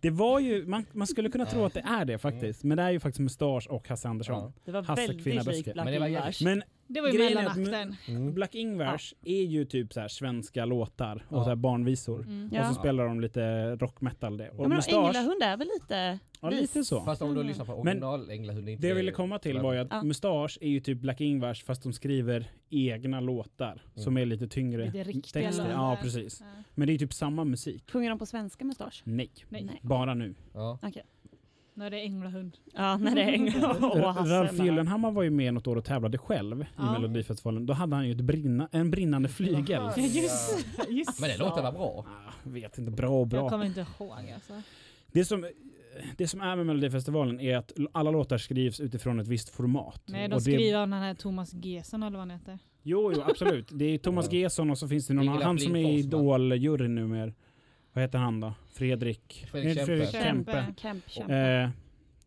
A: Det var ju, man, man skulle kunna tro att det är det faktiskt. Men det är ju faktiskt Mustasch och Hasse Andersson.
B: Ja.
C: Det var
A: Hasse,
C: väldigt likt
A: buske.
C: Black
B: Men det var.
A: Men
D: ju
A: Grejen är att
D: mellanakten.
B: Mm.
A: Black Ingvars är ju typ så här svenska låtar och
B: Ja.
A: så här barnvisor.
D: Mm.
C: Ja.
A: Och så spelar de lite rock metal det.
C: Ja,
A: Och
C: men
A: Mustasch,
C: Änglahund är väl lite...
A: ja lite så.
B: Fast om du
C: Mm.
B: lyssnar på
A: Men
B: original Änglahund inte
A: Det jag ville komma till var ju att
C: Ja.
A: Mustasch är ju typ Black Ingvars fast de skriver egna låtar som är lite tyngre
D: Lite riktiga
A: texter.
D: låtar.
A: Ja, precis.
D: Ja.
A: Men det är typ samma musik.
C: Sjunger de på svenska mustasch?
A: Nej,
D: Nej,
C: Nej.
A: bara nu.
B: Ja.
C: Okej.
D: När det är änglahund.
C: Ja, när det är Änglahund.
A: Ralf Gyllenhammar var ju med något år och tävlade själv i
D: Ja.
A: Melodifestivalen. Då hade han ju ett brinna, en brinnande flygel.
B: Ja,
D: Ja, just, just
B: Men det låter väl bra?
A: Ah, vet inte, bra och
D: Jag
A: bra.
D: kommer inte ihåg alltså.
A: Det som, det som är med Melodifestivalen är att alla låtar skrivs utifrån ett visst format.
D: Nej, de
A: det-
D: skriver om den här Thomas Gesson eller vad han heter.
A: Jo, jo, absolut. Det är Thomas. Gesson och så finns det någon annan, han som är i. Idol-juryn numera. Vad heter han då? Fredrik?
B: Fredrik Kempe.
A: Kempe.
D: Kempe.
C: Camp, Camp.
A: Eh,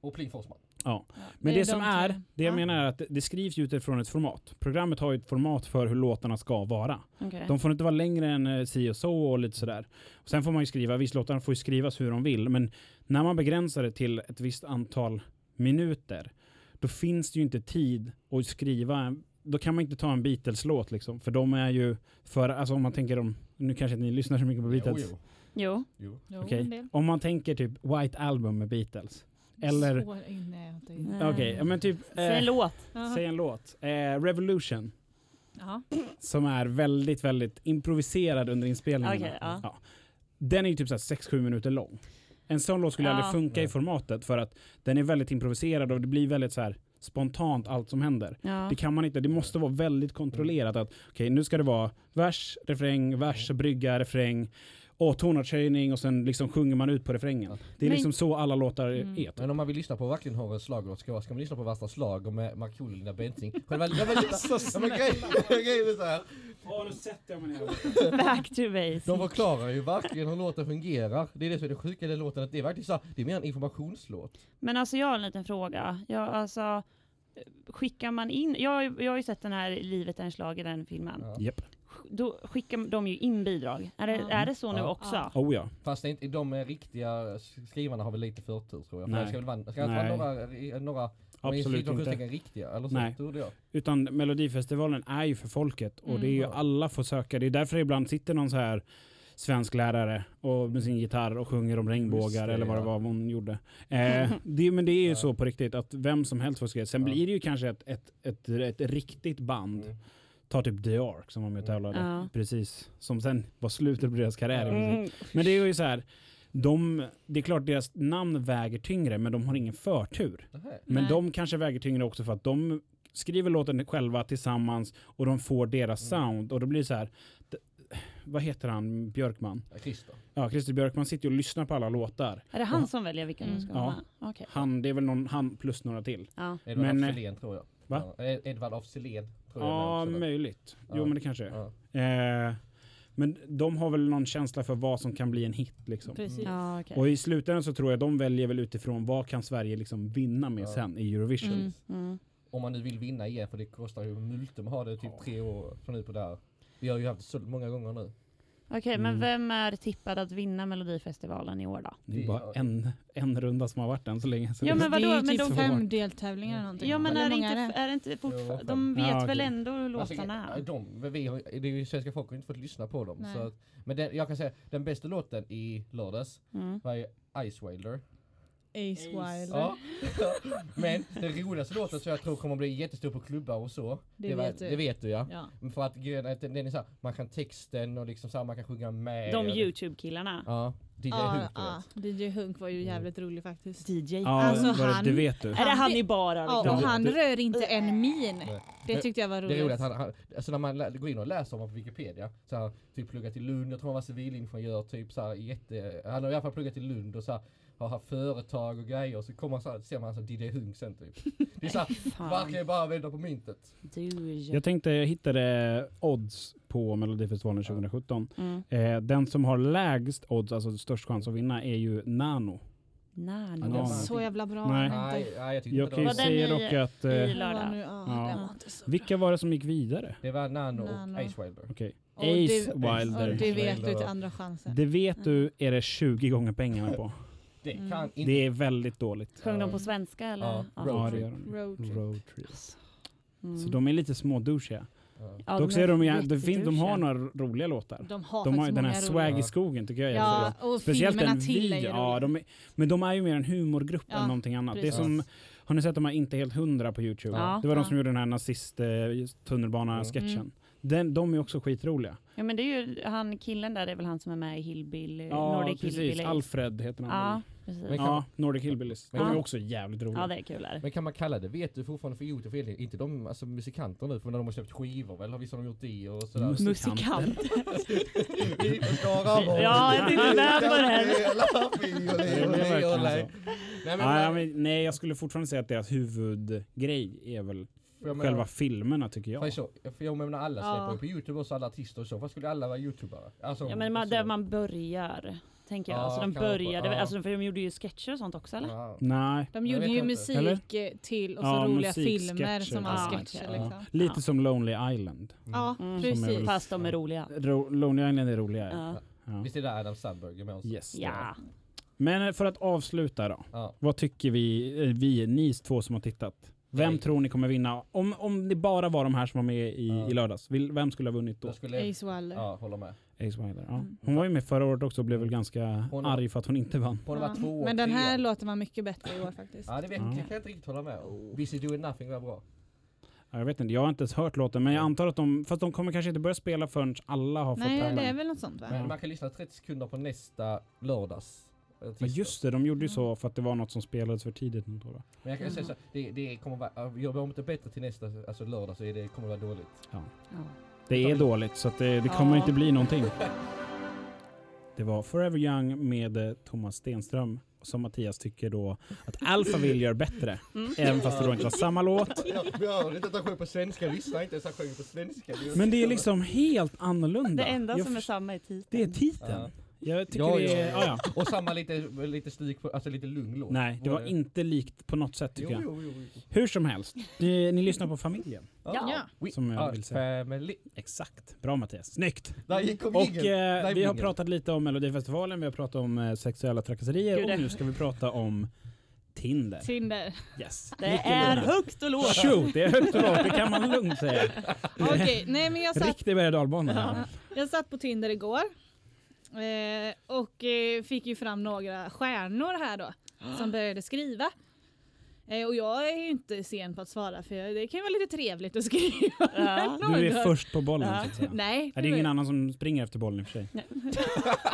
B: Och Pling Forsman.
A: ja. Men det, som
D: de
A: är,
D: tre.
A: det jag
D: Ja.
A: menar är att det- det skrivs utifrån ett format. Programmet har ju ett format för hur låtarna ska vara.
C: Okej.
A: De får inte vara längre än eh, si och så och lite sådär. Och sen får man ju skriva, visst låtarna får ju skrivas hur de vill, men när man begränsar det till ett visst antal minuter, då finns det ju inte tid att skriva då kan man inte ta en Beatles-låt liksom, för de är ju, för, alltså om man tänker om, nu kanske inte ni lyssnar så mycket på Beatles,
B: Jo,
C: Jo.
B: Jo. jo.
D: Del.
A: Om man tänker typ White Album med Beatles, eller,
D: Så, nej,
A: okej, ja, men typ,
C: Säg en
A: eh,
C: låt.
A: Säg en låt, eh, Revolution,
D: Ja.
A: som är väldigt, väldigt improviserad under inspelningen.
C: Okej, ja.
A: Den är ju typ 6-7 minuter lång. En sån låt skulle
C: Ja.
A: aldrig funka i formatet för att den är väldigt improviserad och det blir väldigt så här spontant allt som händer.
C: Ja.
A: Det kan man inte, det måste vara väldigt kontrollerat att okej nu ska det vara vers, refräng, vers, brygga, refräng och tonartshöjning och sen liksom sjunger man ut på refrängen. Det är
C: Men-
A: liksom så alla låtar
D: Mm.
A: är.
B: Men om man vill lyssna på verkligen ha en schlagerlåt, ska, ska man lyssna på värsta slager med Markoolio och Linda Bengtzing? Själva, <laughs> grejen är så här.
A: Ja, nu sätter jag mig ner.
C: Back to basic.
B: De förklarar ju verkligen hur låten fungerar. Det är det som är det sjuka i den låten, att det är verkligen så här, det är mer en informationslåt.
C: Men alltså jag har en liten fråga. Jag, alltså, skickar man in, jag, jag har ju sett den här Livet är en slag i den filmen.
B: Ja.
A: Japp.
C: Då skickar de ju in bidrag. Är det,
D: Ja.
C: är det så nu också?
D: Ja.
A: Oh ja.
B: Fast det är inte, de är riktiga skrivarna har väl lite förtur tror jag. För
A: Nej.
B: det ska väl vara, ska
A: Nej.
B: några, några
A: Absolut inte.
B: riktiga eller så,
A: Nej.
B: jag.
A: Utan Melodifestivalen är ju för folket och det är ju
B: Mm.
A: alla får söka. Det är därför det ibland sitter någon så här svensk lärare och med sin gitarr och sjunger om regnbågar
B: det,
A: eller vad det
B: ja.
A: var hon gjorde. Eh, <laughs> det, men det är ju
B: Ja.
A: så på riktigt att vem som helst får skriva. Sen
B: Ja.
A: blir det ju kanske ett, ett, ett, ett riktigt band.
B: Mm.
A: Ta typ The Ark som var med och tävlade.
C: Ja.
A: Precis. Som sen var slutet på deras karriär.
C: Mm.
A: Men det är ju så här. De, det är klart deras namn väger tyngre men de har ingen förtur.
B: Nähä.
A: Men
D: Nej.
A: de kanske väger tyngre också för att de skriver låten själva tillsammans och de får deras
B: Mm.
A: sound och då blir det så här. Vad heter han? Björkman?
B: Ja, Christer.
A: Ja, Christer Björkman sitter och lyssnar på alla låtar.
C: Är det han som väljer vilken
D: Mm.
C: som ska
A: Ja.
C: vara med? Okej.
A: Han, det är väl någon, han plus några till.
C: Ja.
A: Men,
B: af
A: eh,
B: Sillén tror jag.
A: Va?
B: Ja, Edvard af Sillén.
A: Ja, möjligt. Jo,
B: Ja.
A: men det kanske är.
B: Ja.
A: Eh, men de har väl någon känsla för vad som kan bli en hit liksom.
D: Precis.
C: Ja, okej.
A: Och i slutändan så tror jag de väljer väl utifrån vad kan Sverige liksom vinna med
B: Ja.
A: sen i Eurovision.
D: Mm.
C: Mm.
B: om man nu vill vinna igen för det kostar ju multum att ha det typ tre år från nu på där. Vi har ju haft det så många gånger nu.
C: Okej, men
A: Mm.
C: vem är tippad att vinna Melodifestivalen i år då?
A: Det är bara en, en runda som har varit än så länge. Så
C: Ja, men vadå?
D: det är ju
C: Men
D: typ
C: de-
D: fem deltävlingar eller någonting.
C: Ja men är det inte,
D: är det?
C: är det inte fortfarande, de vet
A: Ja,
C: väl
A: okej.
C: ändå hur
B: Alltså,
C: låtarna är?
B: de, vi har, det är ju svenska folk har inte fått lyssna på dem.
D: Nej.
B: Så att, men den, jag kan säga den bästa låten i lördags
C: Mm.
B: var ju Ice Wilder.
D: Ace Wilder.
B: Ja. <laughs> Men den roligaste låten som jag tror kommer bli jättestor på klubbar och så.
D: Det
B: var,
D: vet du.
B: Det vet du ja.
D: Ja.
B: För att den är så här, man kan texten och liksom så här, man kan sjunga med.
C: De Youtube-killarna.
B: Ja, DJ
D: Ja,
B: Hunk vet.
D: DJ Hunk var ju jävligt rolig faktiskt.
C: DJ.
A: Ja,
D: Alltså,
A: vad det-
D: han-
A: det vet du.
C: Är det han i bara
D: Ja, och han
A: det-
D: rör inte en min.
B: Nej.
D: Det tyckte jag var
B: Det är roligt
D: roligt.
B: att han, han alltså när man går in och läser om honom på Wikipedia, så här, typ pluggat i Lund, jag tror han var civilingenjör, typ så här, jätte, han har i alla fall pluggat i Lund och så här, har haft företag och grejer och så kommer han så här, ser man så DJ Hunk sen typ. Det är så här, <laughs>
C: Fan.
B: verkligen bara vända på myntet.
C: Du,
A: Jag tänkte, jag hittade odds på Melodifestivalen 2017.
C: mm.
A: Eh, den som har lägst odds, alltså störst chans att vinna, är ju Nano.
C: Nej,
B: Ja,
C: no.
B: det var-
D: Så jävla bra.
A: Nej.
B: Nej, nej jag
A: Jag
B: inte
A: kan
B: det
A: ju säga dock att... Eh,
C: lördag?
D: ja,
A: Ja.
D: var
A: vilka var det som gick vidare?
B: Det var Nano,
D: Nano.
B: och Ace Wilder.
D: Och
A: Ace
D: det-
A: Wilder.
D: Och det vet du till andra chansen.
A: Det vet du är det 20 gånger pengarna på. <laughs>
B: Det
D: Mm.
B: kan inte...
A: Det är väldigt dåligt.
C: Sjöng de på svenska eller?
B: Ja, road
A: Ja, det gör de.
D: Road trip.
A: Road trip.
C: Mm.
A: Så de är lite små douchiga.
B: Ja.
A: Dock är de, ja, det fin, de har några roliga låtar.
D: De har
A: De har den här swag i skogen tycker jag är
D: Ja, och
A: Speciellt
D: filmerna
A: den
D: till är.
A: Ja, de är, men de är ju mer en humorgrupp
D: Ja,
A: än någonting annat. Det är som, har ni sett de här Inte helt hundra på Youtube?
C: Ja.
A: Det var de som gjorde den här nazist eh, tunnelbana-sketchen.
D: Mm.
A: Den, de är också skitroliga.
C: Ja men det är ju han killen där, det är väl han som är med i Hillbill,
A: Ja,
C: Nordic
A: precis.
C: Hillbillies.
A: Alfred heter han.
C: Ja, precis.
B: Men kan
A: ja,
B: man-
A: Nordic Hillbillies. De
C: Ja.
A: är också jävligt roliga.
C: Ja det är kul där.
B: Men kan man kalla det, vet du fortfarande för Youtube egentligen? Inte de alltså, musikanter nu, för när de har släppt skivor väl? Har vissa de gjort det och sådär?
A: Mus-
C: Musikant. <laughs> <laughs>
B: Vi får skara vår
C: Ja, jag
B: hela fiolin,
A: Det är
B: olé,
A: verkligen
B: olé.
A: så.
B: Nej men,
A: Ja, ja, men, nej, jag skulle fortfarande säga att deras huvudgrej är väl
B: jag menar-
A: själva filmerna tycker jag.
B: För så, för jag menar alla
D: Ja.
B: släpper ju på Youtube och så alla artister och så. Varför skulle alla vara Youtubare? Alltså,
C: Ja men man,
B: så.
C: där man börjar, tänker jag.
B: Ja,
C: alltså de började,
B: Ja.
C: alltså för de gjorde ju sketcher och sånt också eller?
B: Ja.
A: Nej.
D: De gjorde ju musik
A: Eller?
D: till och så
A: Ja,
D: roliga filmer som var
C: Ja,
D: sketcher. Liksom.
A: Lite
C: Ja.
A: som Lonely Island.
D: Ja,
C: Mm.
A: Är
D: precis.
A: väl-
C: Fast de är roliga.
A: Ro- Lonely Island är roligare.
C: Ja.
A: Ja.
B: Visst är det Adam Sandberg med oss?
A: Yes.
C: ja.
A: Men eh, för att avsluta då.
B: Ja.
A: Vad tycker vi, eh, vi ni två som har tittat? Vem
B: Nej.
A: tror ni kommer vinna? Om, om det bara var de här som var med i,
B: Ja.
A: i lördags, Vill- vem skulle ha vunnit då?
B: Jag skulle...
D: Ace Wilder.
B: Ja, håller med.
A: Ace Wilder. Ja.
D: Mm.
A: Hon var ju med förra året också och blev väl ganska
B: Hon-
A: arg för att hon inte vann.
B: Hon var
D: Ja.
B: två och
D: Men den här låten var mycket bättre i år faktiskt.
B: Ja det vet,
A: Ja.
B: kan jag inte riktigt hålla med. Busy doing nothing var bra.
A: Ja, Jag vet inte, jag har inte ens hört låten men jag
B: Ja.
A: antar att de, fast de kommer kanske inte börja spela förrän alla har fått
D: Nej,
A: tävla.
D: det är väl något sånt va?
B: Men man kan lyssna 30 sekunder på nästa lördags.
A: Ja, just det, de gjorde ju så för att det var något som spelades för tidigt. nu, tror jag.
B: Men jag kan säga så, det, det kommer vara, gör de inte bättre till nästa alltså lördag så är det, kommer det vara dåligt.
C: Ja.
A: Det är dåligt så att det, det kommer
C: Ja.
A: inte bli någonting. <laughs> Det var Forever Young med eh, Thomas Stenström som Mattias tycker då att Alphaville gör bättre. <laughs>
C: Mm.
A: Även fast det då inte var samma låt. <laughs>
B: Ja, jag hörde inte att han sjöng på svenska, lyssna inte ens han sjöng på svenska.
A: Men det är liksom helt annorlunda.
C: Det enda
A: Jag
C: som är samma är titeln.
A: Det är titeln.
B: Ja.
A: Jag tycker
B: Ja,
A: det är...
B: ja.
A: Ja, ja.
B: Och samma lite, lite på, alltså lite lugn låt.
A: Nej, det var inte likt på något sätt tycker
B: Jo,
A: jag.
B: jo, jo, jo.
A: Hur som helst, ni, ni lyssnar på familjen.
C: Ja.
A: Som jag vill säga.
B: family.
A: Exakt. Bra Mattias. Snyggt! Och eh, vi har
B: ingen.
A: pratat lite om Melodifestivalen, vi har pratat om eh, sexuella trakasserier
C: Gud,
A: och nu ska vi prata om Tinder.
D: Tinder.
A: Yes.
C: Det
A: Mycket
C: är
A: lugnt.
C: högt och lågt.
A: Shoot, det är högt och lågt, det kan man lugnt säga.
D: Okej, nej men jag satt,
A: Riktig berg och dalbana.
D: jag satt på Tinder igår. Eh, och eh, fick ju fram några stjärnor här då. Som <gasps> började skriva. Eh, och jag är ju inte sen på att svara för det kan ju vara lite trevligt att skriva.
C: Ja. <laughs>
A: Du är först på bollen
C: Ja.
A: så att säga.
D: Nej.
A: Ja, det är ingen annan som springer efter bollen i och för sig.
C: Nej. <laughs>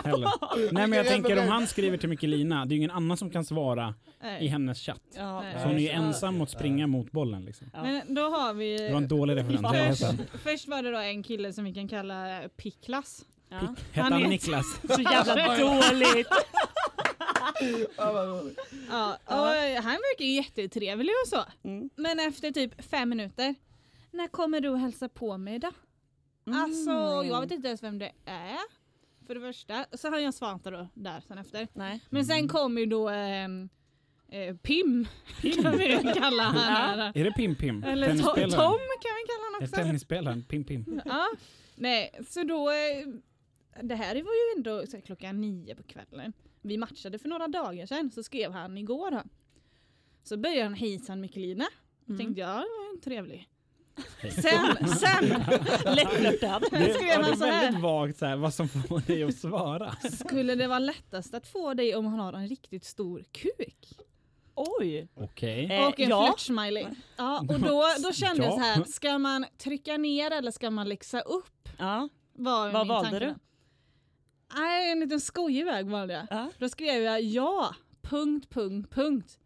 C: <laughs>
A: Nej men jag
B: är
A: tänker om han skriver till Mikkelina, det är ju ingen annan som kan svara
D: Nej.
A: i hennes chatt.
C: Ja.
A: Så hon är ju ensam att springa mot bollen liksom.
C: Ja.
D: Men då har vi...
A: Det var en dålig referens. är
D: Först, först var det då en kille som vi kan kalla Picklas.
C: Ja.
A: Hette
D: Han
A: han Niklas? <laughs>
C: Så jävla dåligt. <laughs>
B: Ja.
D: Ja, och han verkar ju jättetrevlig och så.
C: Mm.
D: Men efter typ fem minuter. När kommer du och hälsa på mig då? Alltså jag vet inte ens vem det är. För det första. Så har jag svarat då där sen efter.
C: Nej.
D: Men sen kom ju då ehm, Eh, Pim kan vi kalla <laughs> han här.
A: Är det Pim Pim?
D: Eller? Tom kan vi kalla honom
A: det
D: också.
A: tennisspelaren? Pim Pim?
D: Ja, nej, så då, eh, det här var ju ändå här, klockan nio på kvällen. Vi matchade för några dagar sedan, så skrev han igår då. Så började han hejsan Mikkelina.
C: Mm.
D: Tänkte jag, det var trevlig. Sen, sen <laughs>
C: Lättflörtad. <laughs>
A: Det,
D: skrev han så här.
A: väldigt vagt så här, vad som får dig att svara.
D: skulle det vara lättast att få dig om han har en riktigt stor kuk.
C: Oj.
A: Okej.
C: Eh,
D: och en
C: ja.
D: flörtsmiley. Ja, och då, då kände jag
A: Ja.
D: så här, ska man trycka ner eller ska man läxa upp?
C: Ja.
D: Var
C: Vad valde
D: tanke.
C: du?
D: Nej, en liten skojig väg valde jag.
C: Ja.
D: Då skrev jag ja, punkt, punkt, punkt.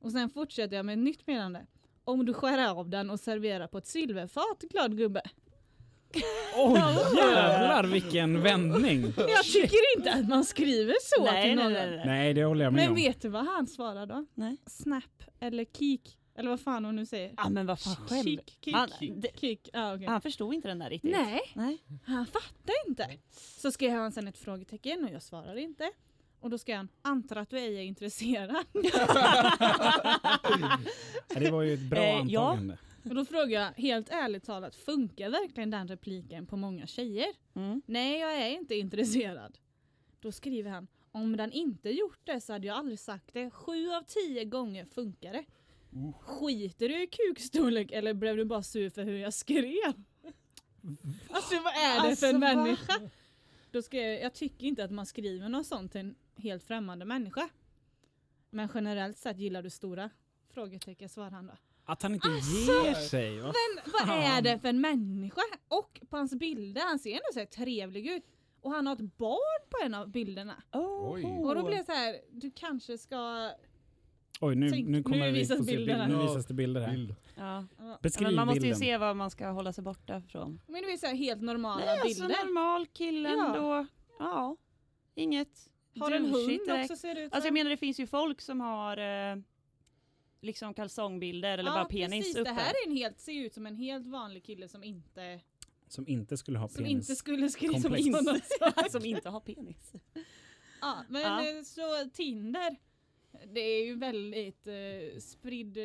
D: Och sen fortsätter jag med ett nytt meddelande. Om du skär av den och serverar på ett silverfat, glad gubbe.
A: Oj jävlar vilken vändning.
D: Jag tycker inte att man skriver så
C: Nej,
D: till
C: nej,
D: någon.
C: nej, nej.
A: Nej det håller jag med
D: Men
A: om.
D: vet du vad han svarar då?
C: Nej.
D: Snap eller kik. Eller vad fan hon nu säger.
C: Ja men vad fan själv.
D: Kik, kik,
C: Han, det,
D: kik. Ah, okej.
C: han förstod inte den där riktigt.
D: Nej,
C: Nej.
D: han fattar inte. Så skrev han sen ett frågetecken och jag svarade inte. Och då skrev han, antar att du ej är intresserad. <laughs>
A: Ja, Det var ju ett bra
C: Eh, ja.
A: antagande.
D: Och då frågade jag helt ärligt talat, funkar verkligen den repliken på många tjejer?
C: Mm.
D: Nej, jag är inte intresserad. Då skriver han, om den inte gjort det så hade jag aldrig sagt det. Sju av tio gånger funkar det. Skiter du i kukstorlek eller blev du bara sur för hur jag skrev? Alltså vad är det
C: Alltså,
D: för
C: va?
D: människa? Då skrev jag, jag tycker inte att man skriver något sånt till en helt främmande människa. Men generellt sett gillar du stora? Frågetecken svarar han då.
A: Att han inte
D: Alltså,
A: ger sig. Vad
D: Men vad är det för en människa? Och på hans bilder, han ser ändå så här trevlig ut. Och han har ett barn på en av bilderna.
C: Oh.
B: Oj.
D: Och då blir det så här, du kanske ska...
A: Oj nu,
D: Tänk,
A: nu kommer
D: nu
A: vi
D: visas
A: se
D: bilder
A: nu visas det bilder här.
B: Bild.
C: Ja.
D: Ja.
A: Beskriv
C: Men man måste ju
A: bilden.
C: se vad man ska hålla sig borta från.
D: Men det är så här helt normala
C: Nej, alltså
D: bilder.
C: normal killen
D: Ja.
C: då. Ja. Inget
D: Har en hund
C: direkt.
D: också ser det ut
C: Alltså jag
D: som.
C: menar det finns ju folk som har eh, liksom kalsongbilder eller
D: ja,
C: bara penis
D: precis,
C: uppe.
D: Det här är en helt, ser ut som en helt vanlig kille som inte,
A: Som inte skulle ha
D: som
A: penis.
D: inte skulle skriva saker. <laughs>
C: som inte har penis.
D: Ja, men
C: Ja.
D: eh, så Tinder, det är ju väldigt eh, spridd, eh,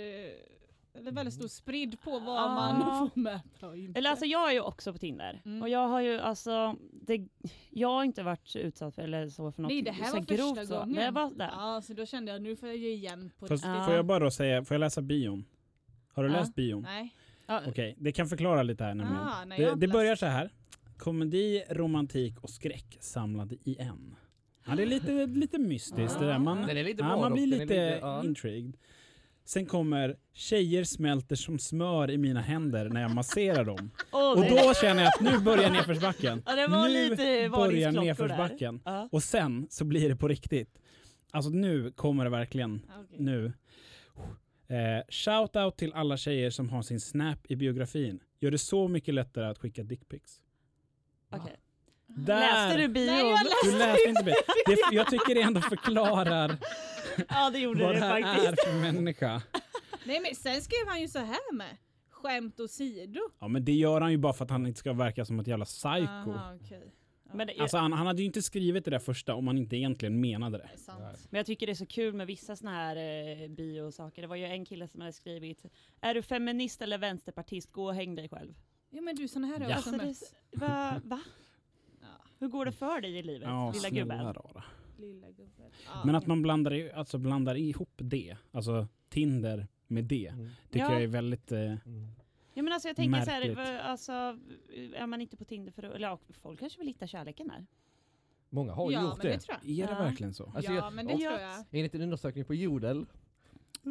D: eller väldigt stor spridd på vad
C: Ja.
D: man får med och inte.
C: Eller alltså jag är ju också på Tinder.
D: Mm.
C: Och jag har ju alltså, det, jag har inte varit utsatt för eller så för något
D: Nej det här
C: så
D: var
C: grovt
D: första
C: så.
D: gången.
C: Det var där.
D: Ja, så då kände jag nu får jag ge igen på
A: Fast
D: riktigt.
A: får jag bara då säga, får jag läsa bion? Har du
C: Ja.
A: läst bion?
D: Nej.
C: Ja,
A: Okej, det kan förklara lite här nämligen.
D: Ah, nej,
A: det det börjar så här. Komedi, romantik och skräck samlade i en. Ja, det är lite, lite mystiskt det där. Man,
B: Den är lite
A: ja, man blir lite,
B: lite- ja.
A: intrigued. Sen kommer tjejer smälter som smör i mina händer när jag masserar dem.
C: Åh,
A: Och då känner jag att nu börjar nedförsbacken.
C: Ja, det var
A: nu
C: lite
A: börjar nedförsbacken.
C: Ja.
A: Och sen så blir det på riktigt. Alltså nu kommer det verkligen.
D: Ah, okej.
A: Nu. Eh, shout out till alla tjejer som har sin snap i biografin. Gör det så mycket lättare att skicka dickpics.
C: Okej.
A: Där!
C: Läste du bion?
D: Nej, jag läste
A: Du läste inte bio. det, Jag tycker det ändå förklarar
C: Ja det gjorde
A: vad
C: det
A: det här
C: faktiskt.
A: är för människa.
D: Nej men sen skrev han ju så här med. Skämt åsido.
A: Ja men det gör han ju bara för att han inte ska verka som ett jävla psycho.
D: Aha, okej. Ja,
C: Men, det,
A: Alltså han, han hade ju inte skrivit det där första om han inte egentligen menade det.
D: det
C: men jag tycker det är så kul med vissa såna här eh, biosaker. Det var ju en kille som hade skrivit Är du feminist eller vänsterpartist, gå och häng dig själv.
D: Ja men du såna här har jag
A: Ja.
D: också
C: Alltså, det,
D: mött.
C: va, va? Hur går det för dig i livet,
A: Ja,
C: lilla gubben?
A: rara.
D: lilla gubben. Ja.
A: Men att man blandar, i- alltså blandar ihop det, alltså Tinder med det,
B: Mm.
A: tycker
C: Ja.
A: jag är väldigt... Eh,
B: Mm.
C: Ja men alltså jag tänker så här,
A: Märkligt.
C: alltså, är man inte på Tinder för att, eller ja, folk kanske vill hitta kärleken där.
B: Många har
D: ja,
B: gjort
D: men det
B: det.
D: tror jag.
A: är det
C: Ja.
A: verkligen så?
B: Alltså,
D: ja
B: jag-
D: men det
B: och-
D: tror jag.
B: Enligt en undersökning på Jodel.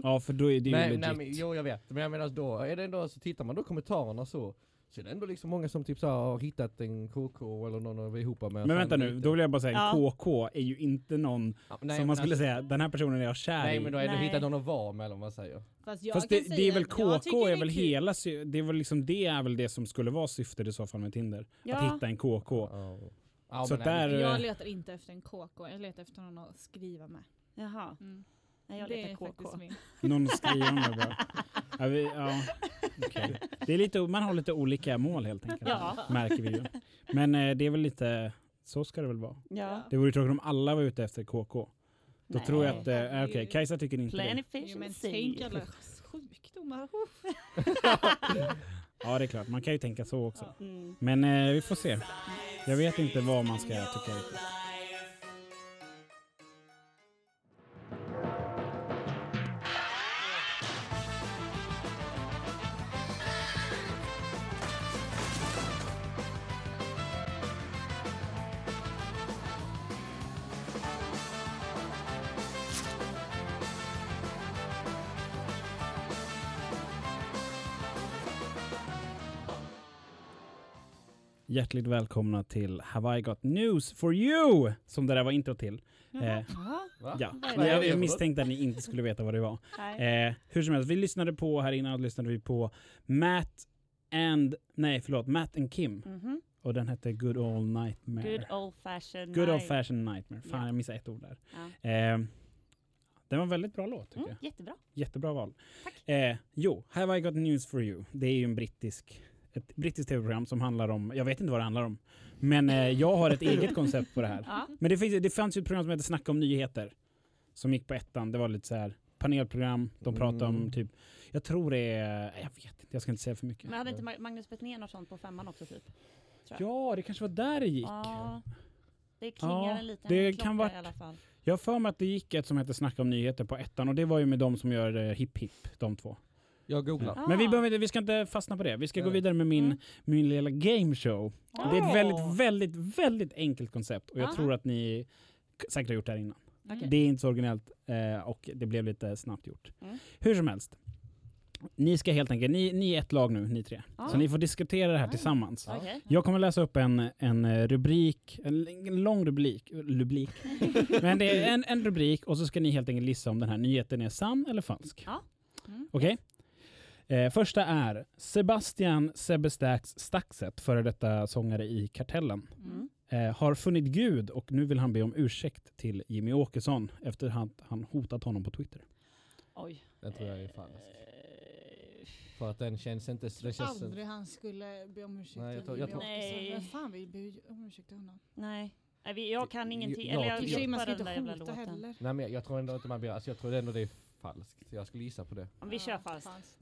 A: Ja, för då är det ju
B: nej,
A: legit.
B: nej, men, jo jag vet. Men jag menar då, är det ändå, så tittar man då kommentarerna så, så är det ändå liksom många som typ så har hittat en KK eller någon att vara ihop med.
A: Men vänta nu, då vill jag bara säga,
C: Ja.
A: KK är ju inte någon
B: Ja, nej,
A: som man skulle
B: alltså-
A: säga, den här personen är jag kär
B: Nej
A: i.
B: men då är det
C: Nej.
B: hittat någon att vara med eller vad man säger.
D: Fast, jag
A: Fast det, det är väl
D: att
A: KK
D: det
A: är väl hela, det är väl liksom det är väl det som skulle vara syftet i så fall med Tinder.
C: Ja.
A: Att hitta en KK.
B: Ja. Ja,
A: Så där-
D: Jag letar inte efter en KK, jag letar efter någon att skriva med.
C: Jaha,
D: Mm.
C: nej jag letar
D: är
C: KK.
A: Någon skriver med bara. <laughs> Ja, vi, ja. okej. Det är lite, man har lite olika mål helt enkelt.
C: Ja.
A: Märker vi ju. Men eh, det är väl lite, så ska det väl vara.
C: Ja.
A: Det vore ju tråkigt om alla var ute efter KK. Då
C: Nej.
A: tror jag att... eh. Okej, Kajsa tycker inte det.
D: Jo, men
C: Planification
D: tänk alla sjukdomar.
A: Ja, det är klart. Man kan ju tänka så också.
C: Mm.
A: Men eh, vi får se. Jag vet inte vad man ska tycka riktigt. Hjärtligt välkomna till Have I Got News for You! Som det där var intro till. Eh,
C: Ja.
A: Jag, misstänkte att ni inte skulle veta vad det var. Eh, hur som helst, vi lyssnade på, här innan lyssnade vi på Matt and, nej förlåt, Matt and Kim.
C: Mhm.
A: Och den hette Good Old Nightmare.
C: Good old fashioned
A: Good Old. Fashioned Nightmare. Fan,
C: Ja.
A: jag missade ett ord där.
C: Ja.
A: Eh, den var en väldigt bra låt tycker
C: Mm,
A: jag.
C: jättebra.
A: Jättebra val.
C: Tack.
A: Eh, jo, Have I Got News for You. Det är ju en brittisk, ett brittiskt tv-program som handlar om, jag vet inte vad det handlar om, men eh, jag har ett eget koncept på det här. <laughs>
C: Ja.
A: Men det, finns, det fanns ju ett program som heter Snacka om nyheter. Som gick på ettan. Det var lite så här panelprogram. De pratade om
B: Mm.
A: typ, jag tror det är, jag vet inte, jag ska inte säga för mycket.
C: Men hade inte Ma- Magnus Betnér något sånt på femman också typ?
A: Ja, det kanske var där det gick.
C: Ja. Det klingar
A: Ja,
C: en liten
A: det
C: klocka
A: kan vara-
C: i alla fall.
A: Jag har för mig att det gick ett som heter Snacka om nyheter på ettan och det var ju med de som gör eh, Hipp Hipp, de två.
B: Jag googlar.
C: Ah.
A: Men vi, behöver, inte- vi ska inte fastna på det. Vi ska gå vidare med min,
C: Mm.
A: min lilla game show. Det är ett väldigt, väldigt, väldigt enkelt koncept och jag
C: Aha.
A: tror att ni k- säkert har gjort det här innan.
C: Okej.
A: Det är inte så originellt eh, och det blev lite snabbt gjort.
C: Mm.
A: Hur som helst. Ni ska helt enkelt, ni, ni är ett lag nu, ni tre.
C: Ja.
A: Så ni får diskutera det här
C: Ah.
A: tillsammans.
C: Okej.
A: Jag kommer läsa upp en, en eh, rubrik, en, en lång rubrik, rubrik. <laughs> Men det är en, en rubrik och så ska ni helt enkelt gissa om den här nyheten är sann eller falsk.
C: Ja. Mm.
A: Okej? Eh, första är Sebastian Sebbe Stax Staxet, före detta sångare i Kartellen,
C: Mm.
A: eh, har funnit Gud och nu vill han be om ursäkt till Jimmy Åkesson efter att han, han hotat honom på Twitter.
C: Oj.
B: Den tror jag är falsk.
C: Eh,
B: För att den känns inte... Den känns,
D: Aldrig han skulle be om ursäkt
B: Nej, jag
D: till
B: tror- jag
D: Jimmy
B: tror-
D: Åkesson.
C: Nej.
D: Vem fan vill be om ursäkt till honom?
C: Nej. Nej, vi- Jag kan ingenting.
B: Jag-
C: Eller
B: jag-
C: jag
D: I och för sig, man ska
C: den
D: inte
C: jävla
D: hota
C: låten.
D: heller.
B: Nej men jag tror ändå inte man blir... Alltså jag tror ändå det är falskt. Jag skulle gissa på det.
C: Om vi kör falskt.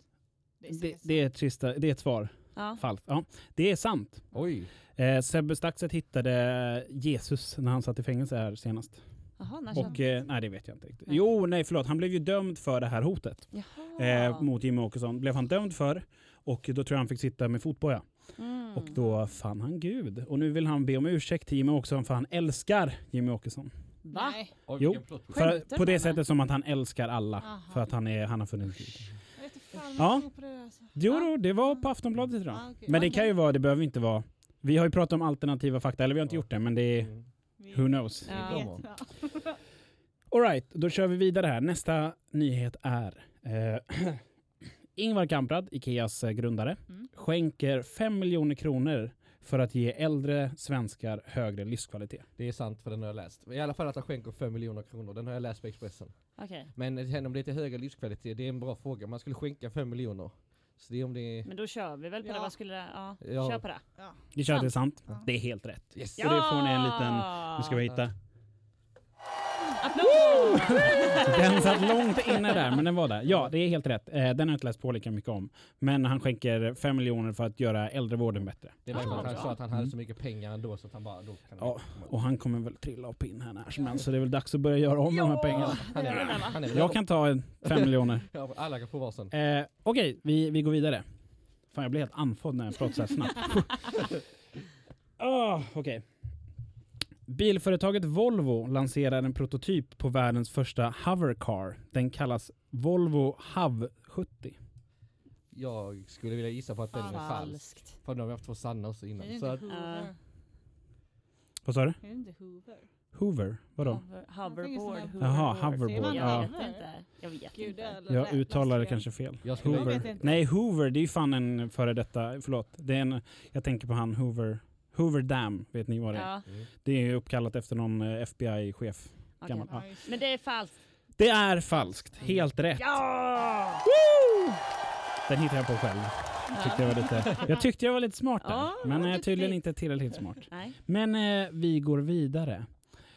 D: Det är
A: Det, är, ett trista, det är ett svar.
C: Ja.
A: Falskt. Ja, det är sant.
B: Oj!
A: Eh, Sebbe Staxet hittade Jesus när han satt i fängelse här senast.
C: Jaha, när
A: Och, eh, nej, det vet jag inte riktigt.
C: Nej.
A: Jo, nej, förlåt. Han blev ju dömd för det här hotet
C: Jaha.
A: eh, mot Jimmy Åkesson. Blev han dömd för och då tror jag han fick sitta med fotboja.
C: Mm.
A: Och då fann han Gud. Och nu vill han be om ursäkt till Jimmy Åkesson för han älskar Jimmy Åkesson.
C: Va?
A: Jo. För, på det sättet som att han älskar alla.
D: Aha.
A: För att han, är, han har funnit Gud.
D: Fan
A: Ja.
D: på det där, alltså.
A: Jo,
D: Ja.
A: då, det var på Aftonbladet idag.
D: Ah, okej.
A: Men det kan ju vara, det behöver inte vara. Vi har ju pratat om alternativa fakta, eller vi har inte gjort det, men det är
B: Mm.
A: Who knows.
C: Ja. <laughs>
A: Alright, då kör vi vidare här. Nästa nyhet är eh, <clears throat> Ingvar Kamprad, Ikeas eh, grundare,
D: Mm.
A: skänker 5 miljoner kronor för att ge äldre svenskar högre livskvalitet.
B: Det är sant för den har jag läst. I alla fall att han skänker 5 miljoner kronor. Den har jag läst på Expressen.
C: Okej.
B: Men sen om det är till högre livskvalitet, det är en bra fråga. Man skulle skänka 5 miljoner. Så det är om det är...
C: Men då kör vi väl på
D: Ja.
C: det. Vad skulle det? Ja,
B: Ja.
C: kör på det.
D: Ja.
A: Vi kör att det är sant.
B: Ja.
A: Det är helt rätt.
B: Yes!
A: Så det får ni en liten, nu ska vi hitta. Den satt långt inne där, men den var där. Ja, det är helt rätt. Eh, den har jag inte läst på lika mycket om. Men han skänker 5 miljoner för att göra äldrevården bättre.
B: Det var
C: Ah,
B: för att han sa att han hade
A: Mm.
B: så mycket pengar ändå så att han bara... Då kan
A: Ja, Och han kommer väl trilla upp in här när som helst, så det är väl dags att börja göra om de här pengarna.
B: han, är, han är väl
A: Jag kan ta 5 miljoner. <laughs>
B: Ja, alla kan få varsin.
A: Eh, Okej, vi, vi går vidare. Fan, jag blir helt andfådd när jag pratar så här snabbt. oh, <laughs> Okej. Bilföretaget Volvo lanserar en prototyp på världens första hovercar. Den kallas Volvo HAV 70.
B: Jag skulle vilja gissa på att den är falsk.
C: Falskt.
B: För nu har vi haft två sanna också
D: Är
B: innan. Så
D: inte
B: att,
D: Hoover?
A: Vad sa du?
D: Är det inte Hoover?
A: Hoover? Vadå?
C: Hover, hoverboard.
A: Jaha,
C: hoverboard. Jag
A: ja.
C: vet inte. Jag vet
D: Gud,
C: inte.
A: Jag uttalar det kanske fel.
B: jag skulle
D: Jag vet
A: Hoover.
D: inte.
A: Nej, Hoover, det är ju fan en före detta, förlåt. Det är en, jag tänker på han Hoover. Hoover Dam, vet ni vad det är?
C: Ja.
A: Det är uppkallat efter någon eh, FBI-chef. Gammal. Ja.
C: Men det är falskt.
A: Det är falskt, helt rätt.
C: Ja!
A: Den hittade jag på själv. Tyckte jag, var lite, jag tyckte jag var lite smart där,
C: Ja,
A: men
C: vad
A: eh, tydligen
C: duktig.
A: inte tillräckligt smart.
C: Nej.
A: Men eh, vi går vidare.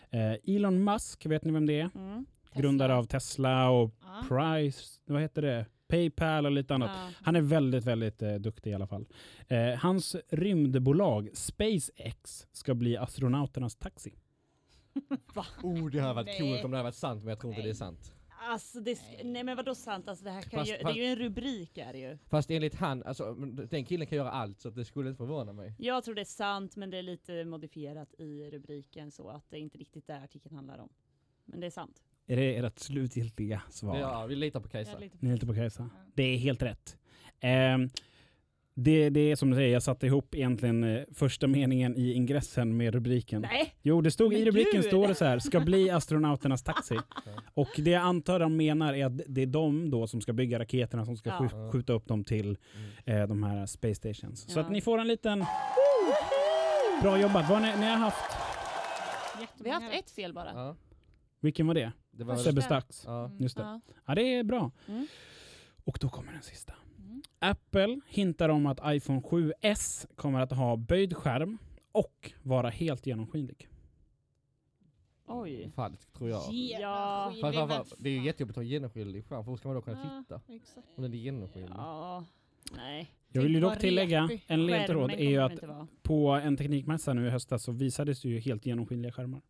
A: Eh, Elon Musk, vet ni vem det är?
C: Mm.
A: grundare av Tesla och
D: Ja.
A: Price, vad heter det? Paypal och lite annat.
C: Ja.
A: Han är väldigt, väldigt eh, duktig i alla fall. Eh, hans rymdbolag SpaceX ska bli astronauternas taxi. <laughs>
B: Oh det hade varit
D: Nej.
B: coolt om det hade varit sant men jag tror inte det är
C: Nej.
B: sant.
C: Alltså det, sk- nej men vadå sant? Alltså det här kan
B: Fast-
C: ju, det är
B: fast-
C: ju en rubrik är det ju.
B: Fast enligt han, alltså den killen kan göra allt så att det skulle inte förvåna mig.
C: Jag tror det är sant men det är lite modifierat i rubriken så att det är inte riktigt det artikeln handlar om. Men det är sant.
A: Är det ert slutgiltiga svar?
B: Ja, vi litar på Kajsa.
D: Är lite
A: Ni lite på Kajsa?
D: Ja.
A: Det är helt rätt. Ehm, det, det är som du säger, jag satte ihop egentligen eh, första meningen i ingressen med rubriken.
C: Nej!
A: Jo, det stod i
C: Men
A: rubriken
C: gud!
A: står det så här, ska bli <laughs> astronauternas taxi. Och det jag antar de menar är att det är de då som ska bygga raketerna som ska
C: Ja.
A: skj- skjuta upp dem till
B: Mm.
A: eh, de här space stations. Så
C: Ja.
A: att ni får en liten... Bra jobbat. Vad har ni, ni har haft?
C: Vi har haft ett fel bara.
B: Ja,
A: Vilken var det?
B: Det var
A: Sebbe Stax.
B: Ja.
A: Just det.
C: Ja.
A: Ja, det är bra.
C: Mm.
A: Och då kommer den sista.
D: Mm.
A: Apple hintar om att iPhone 7S kommer att ha böjd skärm och vara helt genomskinlig.
C: Oj.
B: Falskt tror jag.
C: Ja.
B: Fast, fast, fast, det är ju jättejobbigt att ha genomskinlig skärm för hur ska man då kunna
D: Ja.
B: titta?
D: Exakt.
B: Om den är genomskinlig.
C: Ja. Nej.
A: Jag vill ju dock tillägga, en ledtråd är ju att på en teknikmässa nu i höstas så visades det ju helt genomskinliga skärmar.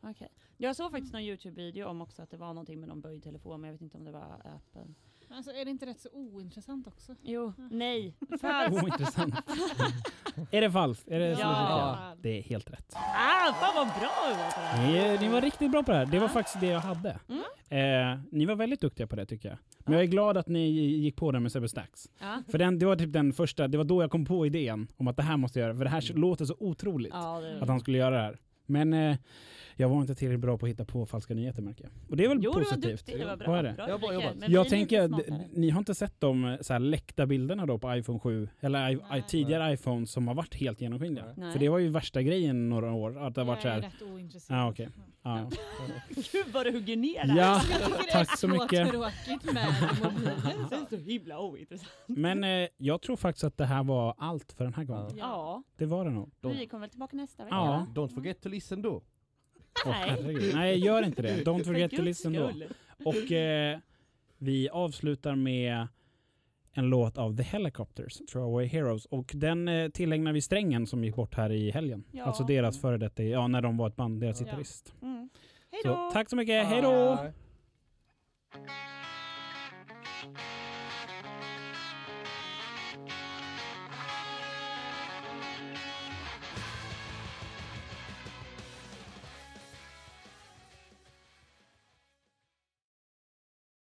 C: Okej. Jag såg faktiskt någon Youtube-video om också att det var någonting med någon böjd telefon men jag vet inte om det var Apple.
D: Alltså, är det inte rätt så ointressant också?
C: Jo, nej. <laughs> Falskt.
A: Ointressant. <laughs> är det falskt? Är det
C: Ja.
A: slutgiltiga? Det är helt rätt.
C: Ah, fan vad bra du var på det här.
A: Ni, ni var riktigt bra på det här. Det var
C: Ja.
A: faktiskt det jag hade.
C: Mm.
A: Eh, ni var väldigt duktiga på det tycker jag. Men jag är glad att ni gick på det med Sebbe Stax.
C: Ja.
A: För den, det var typ den första, det var då jag kom på idén om att det här måste jag göra. För det här så- låter så otroligt
C: Ja, det
A: att han skulle göra det här. Men eh, jag var inte tillräckligt bra på att hitta på falska nyheter märker jag. Och det är väl
C: Jo, du var
A: positivt.
C: duktig. Det var bra.
A: Vad är det?
C: bra
B: Ja, bra jobbat.
A: jag tänker, ni har inte sett de eh, så här läckta bilderna då på iPhone 7, eller i, i, tidigare iPhones som har varit helt genomskinliga.
C: Nej.
A: För det var ju värsta grejen några år, att det har varit så
D: jag är
A: här.
D: rätt ointresserad.
A: Ja, okej. <laughs> Ja.
C: Gud vad du hugger ner där.
A: ja,
D: Jag tycker det
A: Tack
D: är
A: så
D: så
A: mycket.
D: tråkigt med <laughs> mobiler.
C: Det är så himla ointressant.
A: men eh, jag tror faktiskt att det här var allt för den här gången.
B: Ja.
C: Ja,
A: Det var det nog.
C: vi kommer väl tillbaka nästa vecka?
A: Ja.
B: Don't forget to listen då.
A: Åh,
C: Nej.
A: herregud. Nej, gör inte det. Don't forget to listen då. Och eh, vi avslutar med en låt av The Helicopters, Throwaway Heroes. Och den eh, tillägnar vi Strängen som gick bort här i helgen.
C: Ja.
A: Alltså deras före detta, ja när de var ett band, deras
D: Ja.
A: gitarrist.
C: Mm. Hej
A: Så
C: då!
A: tack så mycket, hej då!
B: Bye.